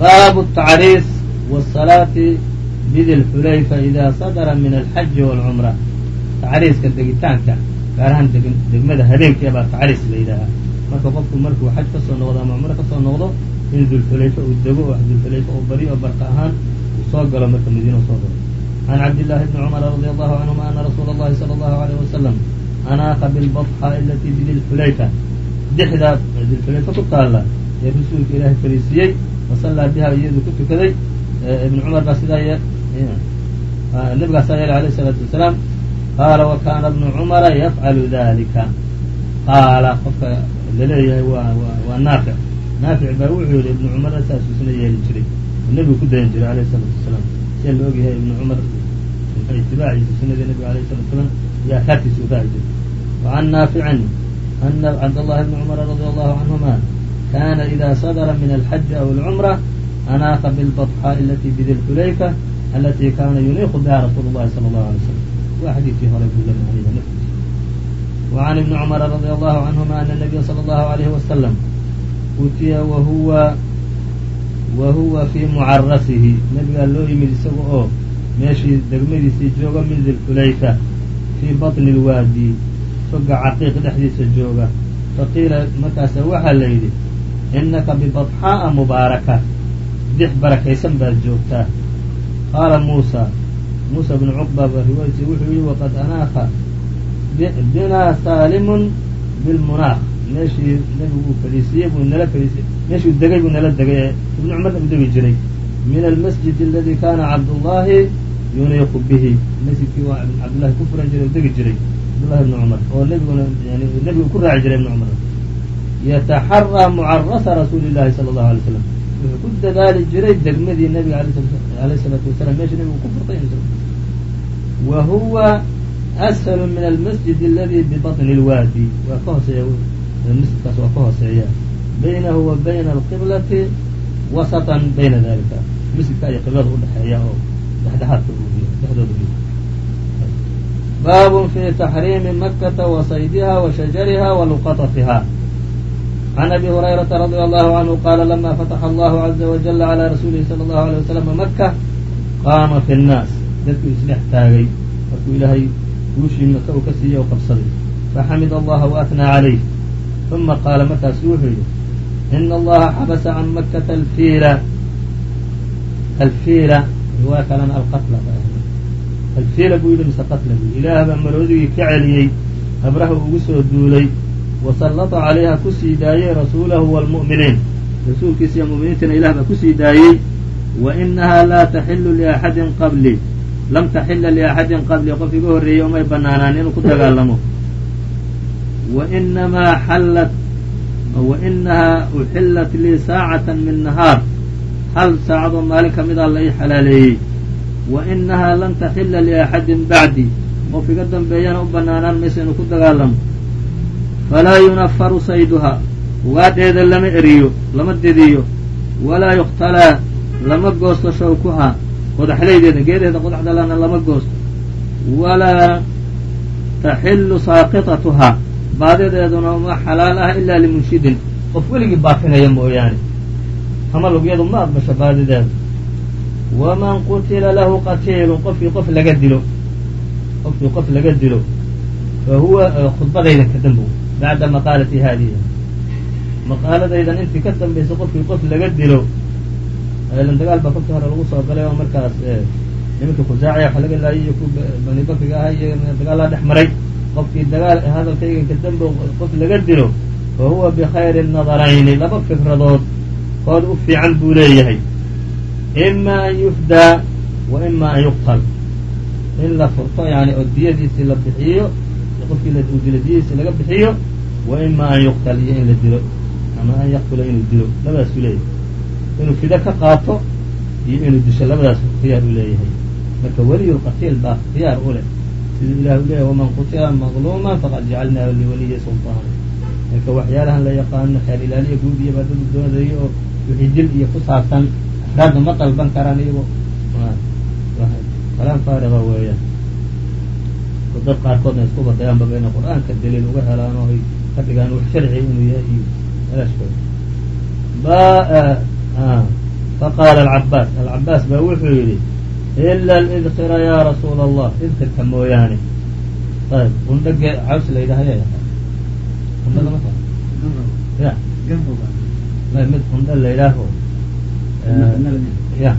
Baabu tacriis wsalaati bidi lxulayfa idaa sadara min alxaji waalcumra tacriiska degitaanka gaar ahaan degmada habeenkii baa tacriis la yidhaahaa. Marka qofku markuu xaj ka soo noqdo ama cumro ka soo noqdo in dulxulayfa uu dego oo dulxulayfa uu baryo oo barqa ahaan uu soo galo marka madiina u soo galo. Can cabdillaahi bni cumara radi allahu canhuma ana rasuula allahi sala allahu aleyh wasalam anaaqa bilbatxa alatii bidilxulayfa dixdaa dilxulayfa ku taalla ee rasuulka ilaahay fariisiiyey wasallaa biha iyadu ku tukaday ibnu cumar baa sidaa nabigaasaa yeelay alayh isalaatu wasalaam qaala wa kaana bnu cumara yafcalu dalika qaala qofka la leeyahay waa naafic naafic baa wuxuu yihi ibnu cumarna saasuu isna yeeli jiray. Oo nebigu ku dayan jiray alayh isalaatu wasalaam sia la ogyahay ibnu cumar itibaaciisa sunadii nebiga alayh salatu wasalaam iyo akaartiisa u raaci jiray. Wacan naaficin ana cabdallahi bni cumara radi allahu canhuma kana ida sadra min alxaji aw alcumra anaaqa bilbaطxaaءi alati bidi lxulayfa alati kana yuniiqu biha rasuulu llahi sala allahu alay slam waa xadiidkii hore buu la macnaya naftiisa wacan ibni cumara radi allahu canhuma ana nabiya sala allahu alayhi wasalam utiya wahuwa wa huwa fii mucarasihi nabigaa loo yimid isaga oo meeshii degmadiisii jooga min dilxulayfa fii baطni lwaadi toga caqiiq dhexdiisa jooga faqiila markaasa waxaa la yidhi inaka bibaطxaa'a mubaaraka dix barakaysan baad joogtaa qaala muusa muusa bnu cuqba ba riwaayadsi wuxuu yihi waqad anaaqa binaa saalimun bilmunaaq meeshii nebigu fadhiisiyey buu nala fadhiisiyey meeshuu degay buu nala degay ee ibnu cumarna u degi jiray min almasjid aladi kana cabdullaahi yuniiqu bihi masjidkii waa cabdullahi ku furan jiray oo degi jiray cabdullahi ibnu cumar oo nebiguna yani nebigu ku raaci jiray ibnu cumar yataxaraa mucarasa rasuuli llahi sala allahu alay slam wuxuu ku dadaali jiray degmadii nebiga alayh salaatu wasalam meesha nebigu ku furtay wa huwa ashalu min almasjid aladi bibaطni lwaadi waa ka hooseeya masjidkaas waa ka hooseeya. Baynahu wa bayna alqiblati wasatan bayna dalika masjidka iyo qiblada udhexeeya oo dhexdhexaadka dhexdooda baab fi taxriimi makata wa saydiha wa shajariha wa luqatatiha can abi hurayrata radia allahu canhu qaala lama fataxa allahu caza wajala calaa rasuulihi sala allahu alay wasalam maka qaama fi nnaas dadkuu isdhex taagay markuu ilaahay guushii maka uu ka siiyey oo qabsaday faxamid allaha waatnaa calayh uma qaala markaasu wuxuu yidhi ina allaha xabasa can makata alfiila alfiila riwaaya kalena alqatla alfiila buu yidhi mise qatla buu ilaah baa maroodigii ka celiyey habraha ugu soo duulay wasallata calayha ku sii daayey rasuulahu waalmu'miniin rasuulkiisa iyo mu'miniintana ilah baa ku sii daayey wa inahaa laa taxilu liaxadin qablii lam taxila liaxadin qablii qof iga horreeyey umay banaanaan inuu ku dagaalamo wa inamaa xallat wa inahaa uxillat lii saacatan min nahaar hal saacadoo maalin ka midaa la ii xalaaleeyey wa inahaa lan taxila liaxadin bacdi qof iga dambeeyana u banaanaan maysa inuu ku dagaalamo falaa yunafaru sayduhaa ugaadheeda lama eriyo lama didiyo walaa yuqtalaa lama goosto shawkuhaa qodaxlaydeeda geedaheeda qodaxda lana lama goosto walaa taxilu saaqitatuhaa baadideeduna uma xalaal ah ilaa limunshidin qof weligii baafinaya mooyaane ama lugyadu ma aqbasho baadideeda waman qutila lahu qatiilun qofkii qof laga dilo qofkii qof laga dilo fa huwa khudbadaydan ka dambow bacda maqaalati haadihi maqaaladaydan intii ka dambaysa qofkii qof laga dilo lan dagaal baa kolkii hore lagu soo galay oo markaas nimankii khusaaciya waxa laga laayay iyo ku bani bakriga ahaa iyo dagaalaa dhex maray qofkii dagaal hadalkaygan ka dambow qof laga dilo fa huwa bikhayri nadarayni laba fikradood kood u fiican buu leeyahay ima an yufdaa wa ima an yuqtal in la furto yani oo diyadiisii la bixiyo qofkii uu dilo diyadiisii laga bixiyo ima an yuqtal iyo in la dilo ama an yaqtula inuu dilo labadaasuu leeyahay. Inuu fido ka qaato iyo inuu disho labadaas khiyaar u leeyahay. Marka weliyulqatiil baa khiyaar u leh. Siduu ilah u leeyahy waman qutila madluuman faqad jacalnaahu liwaliyi sulطaana marka waxyaalahan la yaqaano xeer ilaaliya guud iyo baa dadu doonayo oo wixii dil iyo ku saabsan afraadda ma dalban karaan iyago kalaan faariga weeyaan. Dad qaarkoodna isku badayaanbaba inay qur'aanka daliil uga helaan oo ay ka dhigaan wax sharci inuu yahay iyo alaashkooda faqaala alcabaas alcabaas baa wuxuu yidhi ila alidkira yaa rasuula allah idkirka mooyaane ayb qundho gee caws la yidhaha ya. May mid qundho la yidhaaho ya.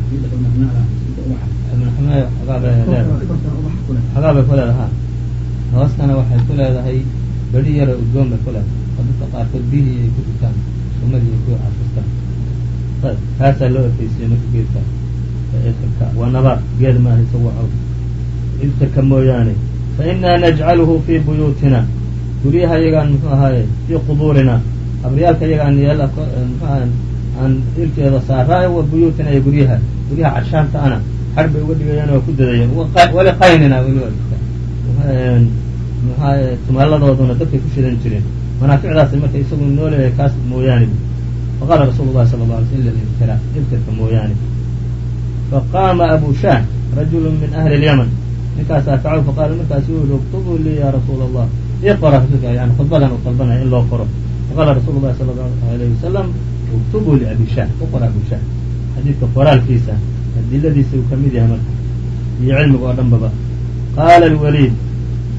Xagaa bay ku leedaha hoostana waxay ku leedahay beri yaro udgoon bay ku leedahay oo dadka qaarkood biyihii ay ku dutaan sumadii ay ku carfistaan ayb kaasaa loo ekeysiyey marka geedka. Idkirka waa nabaad geed maaha isagu caws idkirka mooyaane fa inaa najcaluhu fii buyuutina. Guryaha iyagaan muxuu ahaaye? Fii qubuurina qabriyaalka iyagaan yeela muxuaha aan irkeeda saaraayo wa buyuutina iyo guryaha. Guryaha cadshaanta ana. Har bay uga dhigayaan waa ku dadayeen wali qaynina muxuaha tumaaladooduna dadkay ku shidan jireen manaaficdaas marka isagu noo kaas mooyaane faqaala rasuulu llahi sala la alay sl ila libtira ibtirka mooyaane faqaama abu shaah rajulu min ahli اlyaman ninkaasaa kacow faqaala markaasu yihi uktubuu lii ya rasuula allah ii qora khudbadan uu dalbanaya in loo qoro faqaala rasuulu llahi sala allahu alayh wasalam uktubuu liabi shaah u qora abu shaah xadiidka qoraalkiisa adiladiisa uu ka mid yahay marka iyo cilmiga oo dhan baba qaala alwaliid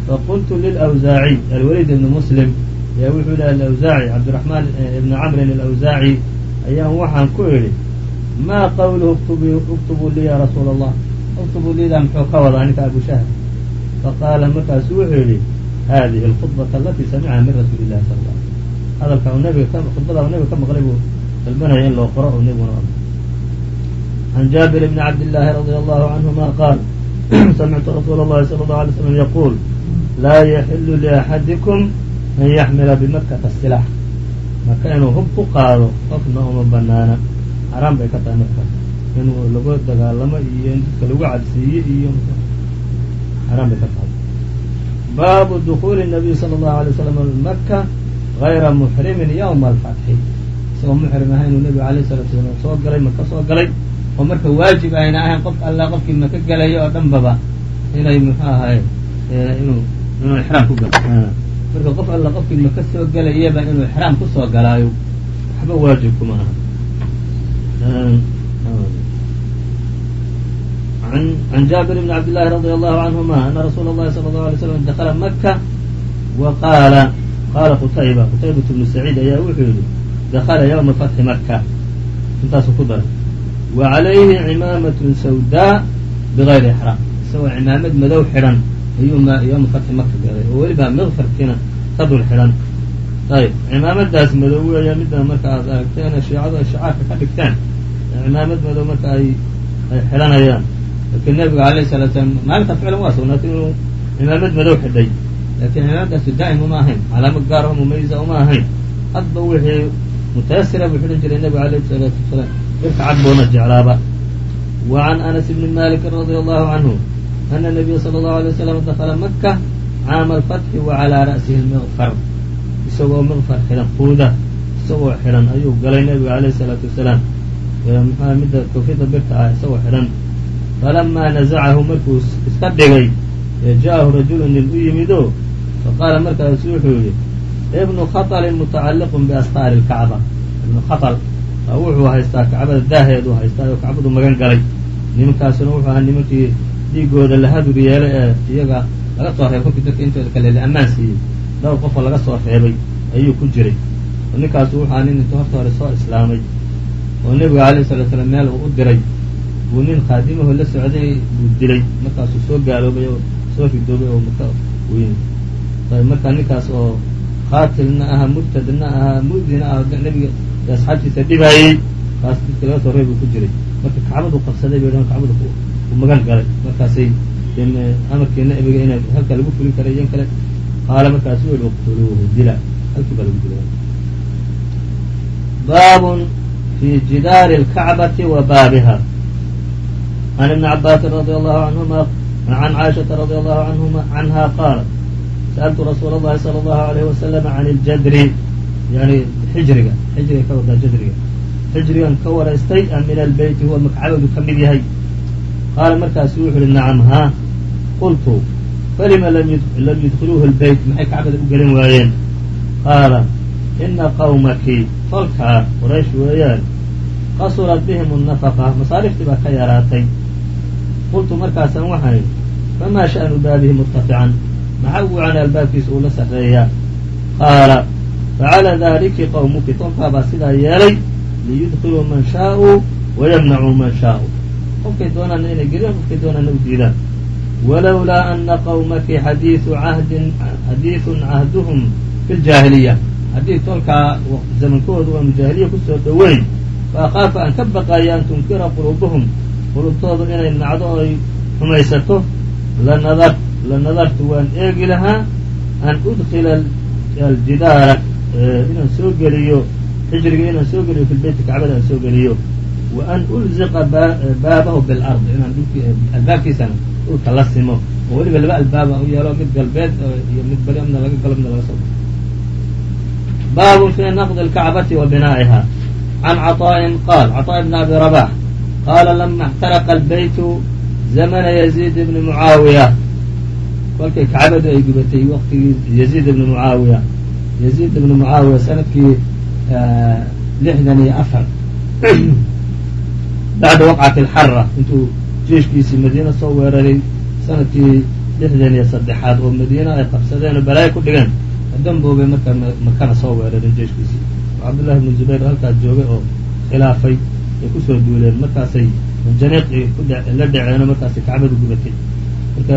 faqultu lilawsaaciy alwaliid ibni muslim yaa wuxuu yihi alawsaaci cabdiraxmaan ibni camrin alawsaaci ayaan waxaan ku idhi maa qawluhu uktubuu lii ya rasuula allah uktubuu liidaa muxuu ka wadaa ninka abu shahr faqaala markaasu wuxuu yidhi hadihi alkhudbata alatii samicaha min rasuuli illahi sala alla hadalka uu nabiga khudbada uu nabiga ka maqlay buu dalbanaya in loo qoro oo nebiguna can jaabir bni cabdillaahi radia allahu canhuma qaal samictu rasuula allahi sala allahu alay slam yaquul laa yaxilu liaxadikum an yaxmila bimakata silaax maka inuu hub ku qaado qofna uma banaana xaraam bay ka tahay markaas inuu lagu dagaalamo iyo in dadka lagu cabsiiye iyo xaraam bay ka tahay baabu dukuuli nabiy sala allahu alay waslam maka gayra muxrimin yowma alfatxi isagoo muxrim ahay inuu nebigu alayh salatu salaam soo galay maka soo galay oo marka waajib ayna ahayn qof alla qofkii maka gelaya oo dhan baba inay muxuu ahay inuu inuu ixraam ku galo marka qof alla qofkii maka soo gelayaba inuu ixraam kusoo galaayo waxba waajib kuma aha عن جابر بن عبد الله رضي الله عنهما أن رsuuل الlahi صلى الله عليه وسلم دخل مكة وqاaل qاala qتayبة qتayبة بن سعيid ayaa wuxuu yihi دخلa yومa فتحi مكة intaasuu ku daray وعalayhi عimaamaة سawdاء بغayri إحrاam isagoo cimaamad madow xidhan ayuu yoomu fatxi maka galay oo welibaa miqfarkiina dul xidhan ayb cimaamadaas madow weeya midna marka aad aragteen shiicadu ay shicaarka ka dhigteen cimaamad madow marka ay ay xidhanayaan laakiin nabiga alayh salatu slam maalinta ficlan waa sugnaatay inuu cimaamad madow xidhay laakiin cimaamadaasi daa'im uma ahayn calaamo gaar oo mumayisa uma ahayn hadba wixii mutayasira buu xidhan jiray nabiga alayh salaatu wasalaam dhirka cad buuna jeclaaba wa can anas bni malik radia allahu canhu ana nabiya sala allahu alay wasalam dakala maka caama alfatxi wa calaa ra'sihi lmiqfar isagoo miqfar xidhan quuda isagoo xidhan ayuu galay nabiga alayhi salaatu wasalaam muxua midda koofiyadda birta ah isagoo xidhan falamaa nazacahu markuu iska dhigay ja'ahu rajulu nin u yimidoo fa qaala markaasu wuxuu yidhi ibnu khatalin mutacalliqun biastaari lkacba ibnu khatal wuxuu haystaa kacbada daaheedu haystaa magan galay nimankaasuna dhiigooda la hadur yeelay ee iyaga laga soo reebay kolkii dadka intooda kale la ammaan siiyey dhowr qofoo laga soo reebay ayuu ku jiray. Oo ninkaasu wuxuu ahaa nin intuu horta hore soo islaamay oo nebiga alayh salatu slam meel uu u diray. Buu nin khaadimahu la socday buu dilay markaasuu soo gaaloobay oo soo ridoobay oo maka ayb markaa ninkaas oo qaatilna ahaa murtadna ahaa mu'dina ah nebiga asxaabtiisa dhibaayey kaas dadkii laga soo reeb buu ku jiray. Marka kacbadu qabsaday bay dhan kacbadu u magan galay markaasay amarkii nabiga inay halka lagu fulin karay iyan kale qaala markaasu yihi uqtuluuhu dila halkii baa lagu dilay baabun fi jidaari اlkacbati wa baabiha can ibni cabaasin radi allahu canhuma can caaishaةa radi allahu anhuma canha qaalat sa'altu rasuula اllahi salى اllahu alayh wasalam can اljadri yani xijriga xijriga ka wadaa jadriga xijrigan ka waraystay am min albeyti huwa makcabadu ka mid yahay qaala markaasu wuxu uhi nacam haa qultu falima lam yudkiluuhu lbeyt maxay kacbada u gelin waayeen qaala ina qawmaki tolkaa quraysh weeyaan qasurat bihim الnafaqa masaariftii baa ka yaraatay qultu markaasaan waxaan idhi famaa sha'nu baabihi murtafican maxaa ugu cana albaabkiisa uu la sarreeyaa qaala facala daaliki qowmuki tolkaabaa sidaa yeelay liyudkiluu man shaa'uu wayamnacuu man shaa'uu qofkay doonaana inay geliyaan qofkay doonaana u diidaan walowlaa ana qawmaki xadiiu cahdin xadiidun cahduhum fi ljaahiliya haddii tolkaa zamankoodu aanu jaahiliya ku soo dhoweyn fa akaafa aan ka baqaayo an tunkira quluubuhum qulubtoodu inay nacdo oy xumaysato lanadar la nadartu waan eegi lahaa an udkila aljidaara inaan soo geliyo xijriga inaan soo geliyo fi kacbada aan soo geliyo wa an ulziqa baabahu bilardi inaan albaabkiisana dhulka la simo oo weliba laba albaaba u yeelo mid galbeed iyo mid bari midna laga galo midna laga soo baxo baabun fi naqdi alkacbati wa binaa'iha can caطaa'in qaal caطaa' bn abi rabax qaala lama اxtaraqa albaytu zamana yaziid bni mucaawiya kolkay kacbadu ay gubatay waqtigii yaziid ibni mucaawiya yaziid ibni mucaawiya sanadkii lixdan iyo afar bacda waqcati alxara intuu jeeshkiisii madiina soo weeraray sannadkii lixdan iyo saddexaad oo madiina ay qabsadeen oo balaayo ku dhigeen damboobay markaa makana soo weeraray jeeshkiisii oo cabdullahi ibnu zubayr halkaas joogay oo khilaafay ay ku soo duuleen markaasay manjaniiqii la dhaceenoo markaasay kacbadu gubatay marka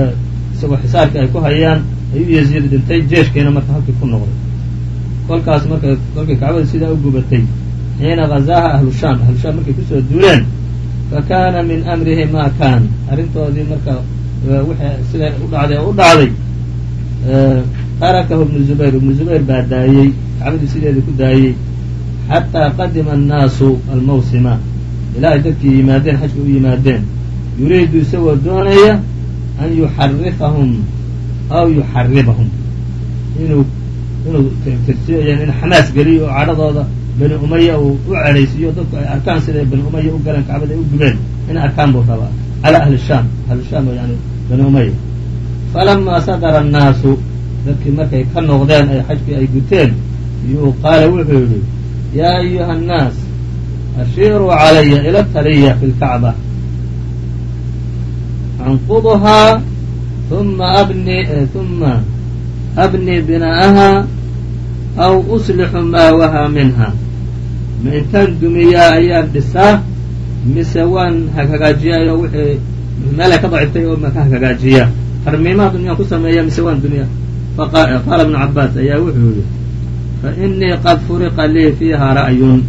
isagoo xisaarkii ay ku hayaan ayuu yaziid dhintay jeeshkiina marka halkii ku noqday kolkaas marka kolkay kacbadu sidaa u gubatay xiina gazaaha ahlu shaam ahlu shaam markay ku soo duuleen fa kaana min amrihi ma kaan arrintoodii marka siday u dhacday oo u dhacday tarakahu ibnu zubayr ibnu zubayr baa daayey kacbadii sideedii ku daayey xataa qadima annaasu almawsima ilaa ay dadkii yimaadeen xajka u yimaadeen yuriidu isagoo doonaya an yuxarifahum aw yuxaribahum inuu inuu tirsiyan in xamaas geliyo oo cadhadooda bani umaya uu u cadhaysiiyo dadku ay arkaan siday bani umaya u galeen kacbada ay u gubeen inay arkaan buu rabaa. Calaa ahli shaam. Ahli shaam yani bani umaya falamaa sadara annaasu dadkii markay ka noqdeen ay xajkii ay guteen yuu qaala wuxuu yidhi yaa ayuha annaas ashiiruu calaya ila taliya fi lkacba anqudhaa uma abni uma abni binaa'aha aw uslixu maa wahaa minha ma intaan dumiyaa ayaan dhisaa mise waan hagagaajiyaa oo wixii meelay ka daciftay oo ma ka hagagaajiyaa. Tarmiimaad miyaan ku sameeya mise waan dumiyaa qaala ibnu cabaas ayaa wuxuu yihi fa inii qad furiqa lii fiiha ra'yun.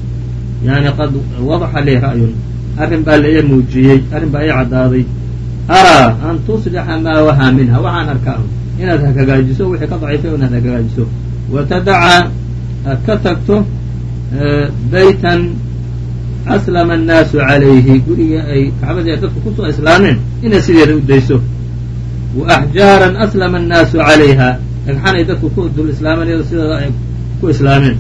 Yani qad wadaxa lii ra'yun. Arrin baa la ii muujiyey arrin baa ii caddaaday. Araa an tuslixa maa wahaa minha waxaan arkaa inaad hagagaajiso wixii ka daciifay inaad hagagaajiso. Watadaca aad ka tagto baytan aslama annaasu calayhi gurigii ay kacbadii ay dadku ku soo islaameen inaad sideeda u dayso. Wa axjaaran aslama annaasu calayha dhagxanay dadku ku dul islaameen iyadoo sideeda ay ku islaameen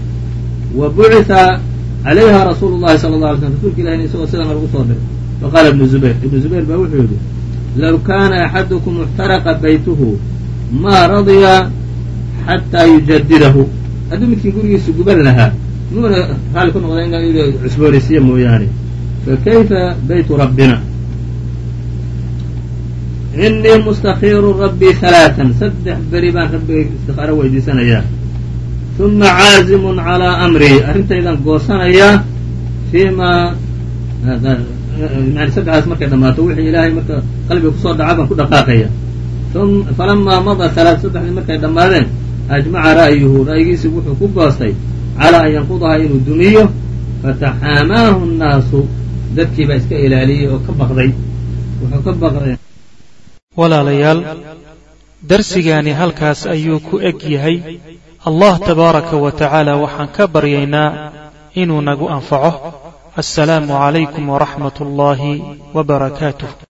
wa bucitha calayha rasuulu llahi sala alla alay slm rasuulka ilahina isagoo sidana lagu soo diray. Faqaala ibnu zubayr ibnu zubayr baa wuxuu yidhi low kaana axadukum muxtaraqa baytuhu maa radiya xataa yujadidahu hadduu midkii gurigiisa guban lahaa muuna raalli ku noqda in cusboonaysiya mooyaane? Fakayfa baytu rabbina? Inii mustakiiru rabbii halaatan saddex beri baan rabbigay istikaaro weydiisanayaa. Uma caazimun calaa amrii. Arrintaydan goosanayaa fii maa yani saddexdaas markay dhammaato wixii ilaahay marka qalbiga ku soo dhaca baan ku dhaqaaqaya falamaa mada halaat saddexdii markay dhammaadeen ajmaca ra'yuhu ra'yigiisi wuxuu ku goostay calaa an yanqudaha inuu dumiyo fataxaamaahu nnaasu dadkii baa iska ilaaliyey oo ka baqday wuxuu ka baqday walaalayaal darsigaani halkaas ayuu ku eg yahay allah tabaaraka wa tacaala waxaan ka baryaynaa inuu nagu anfaco assalaamu calaykum waraxmat ullaahi wa barakaatuh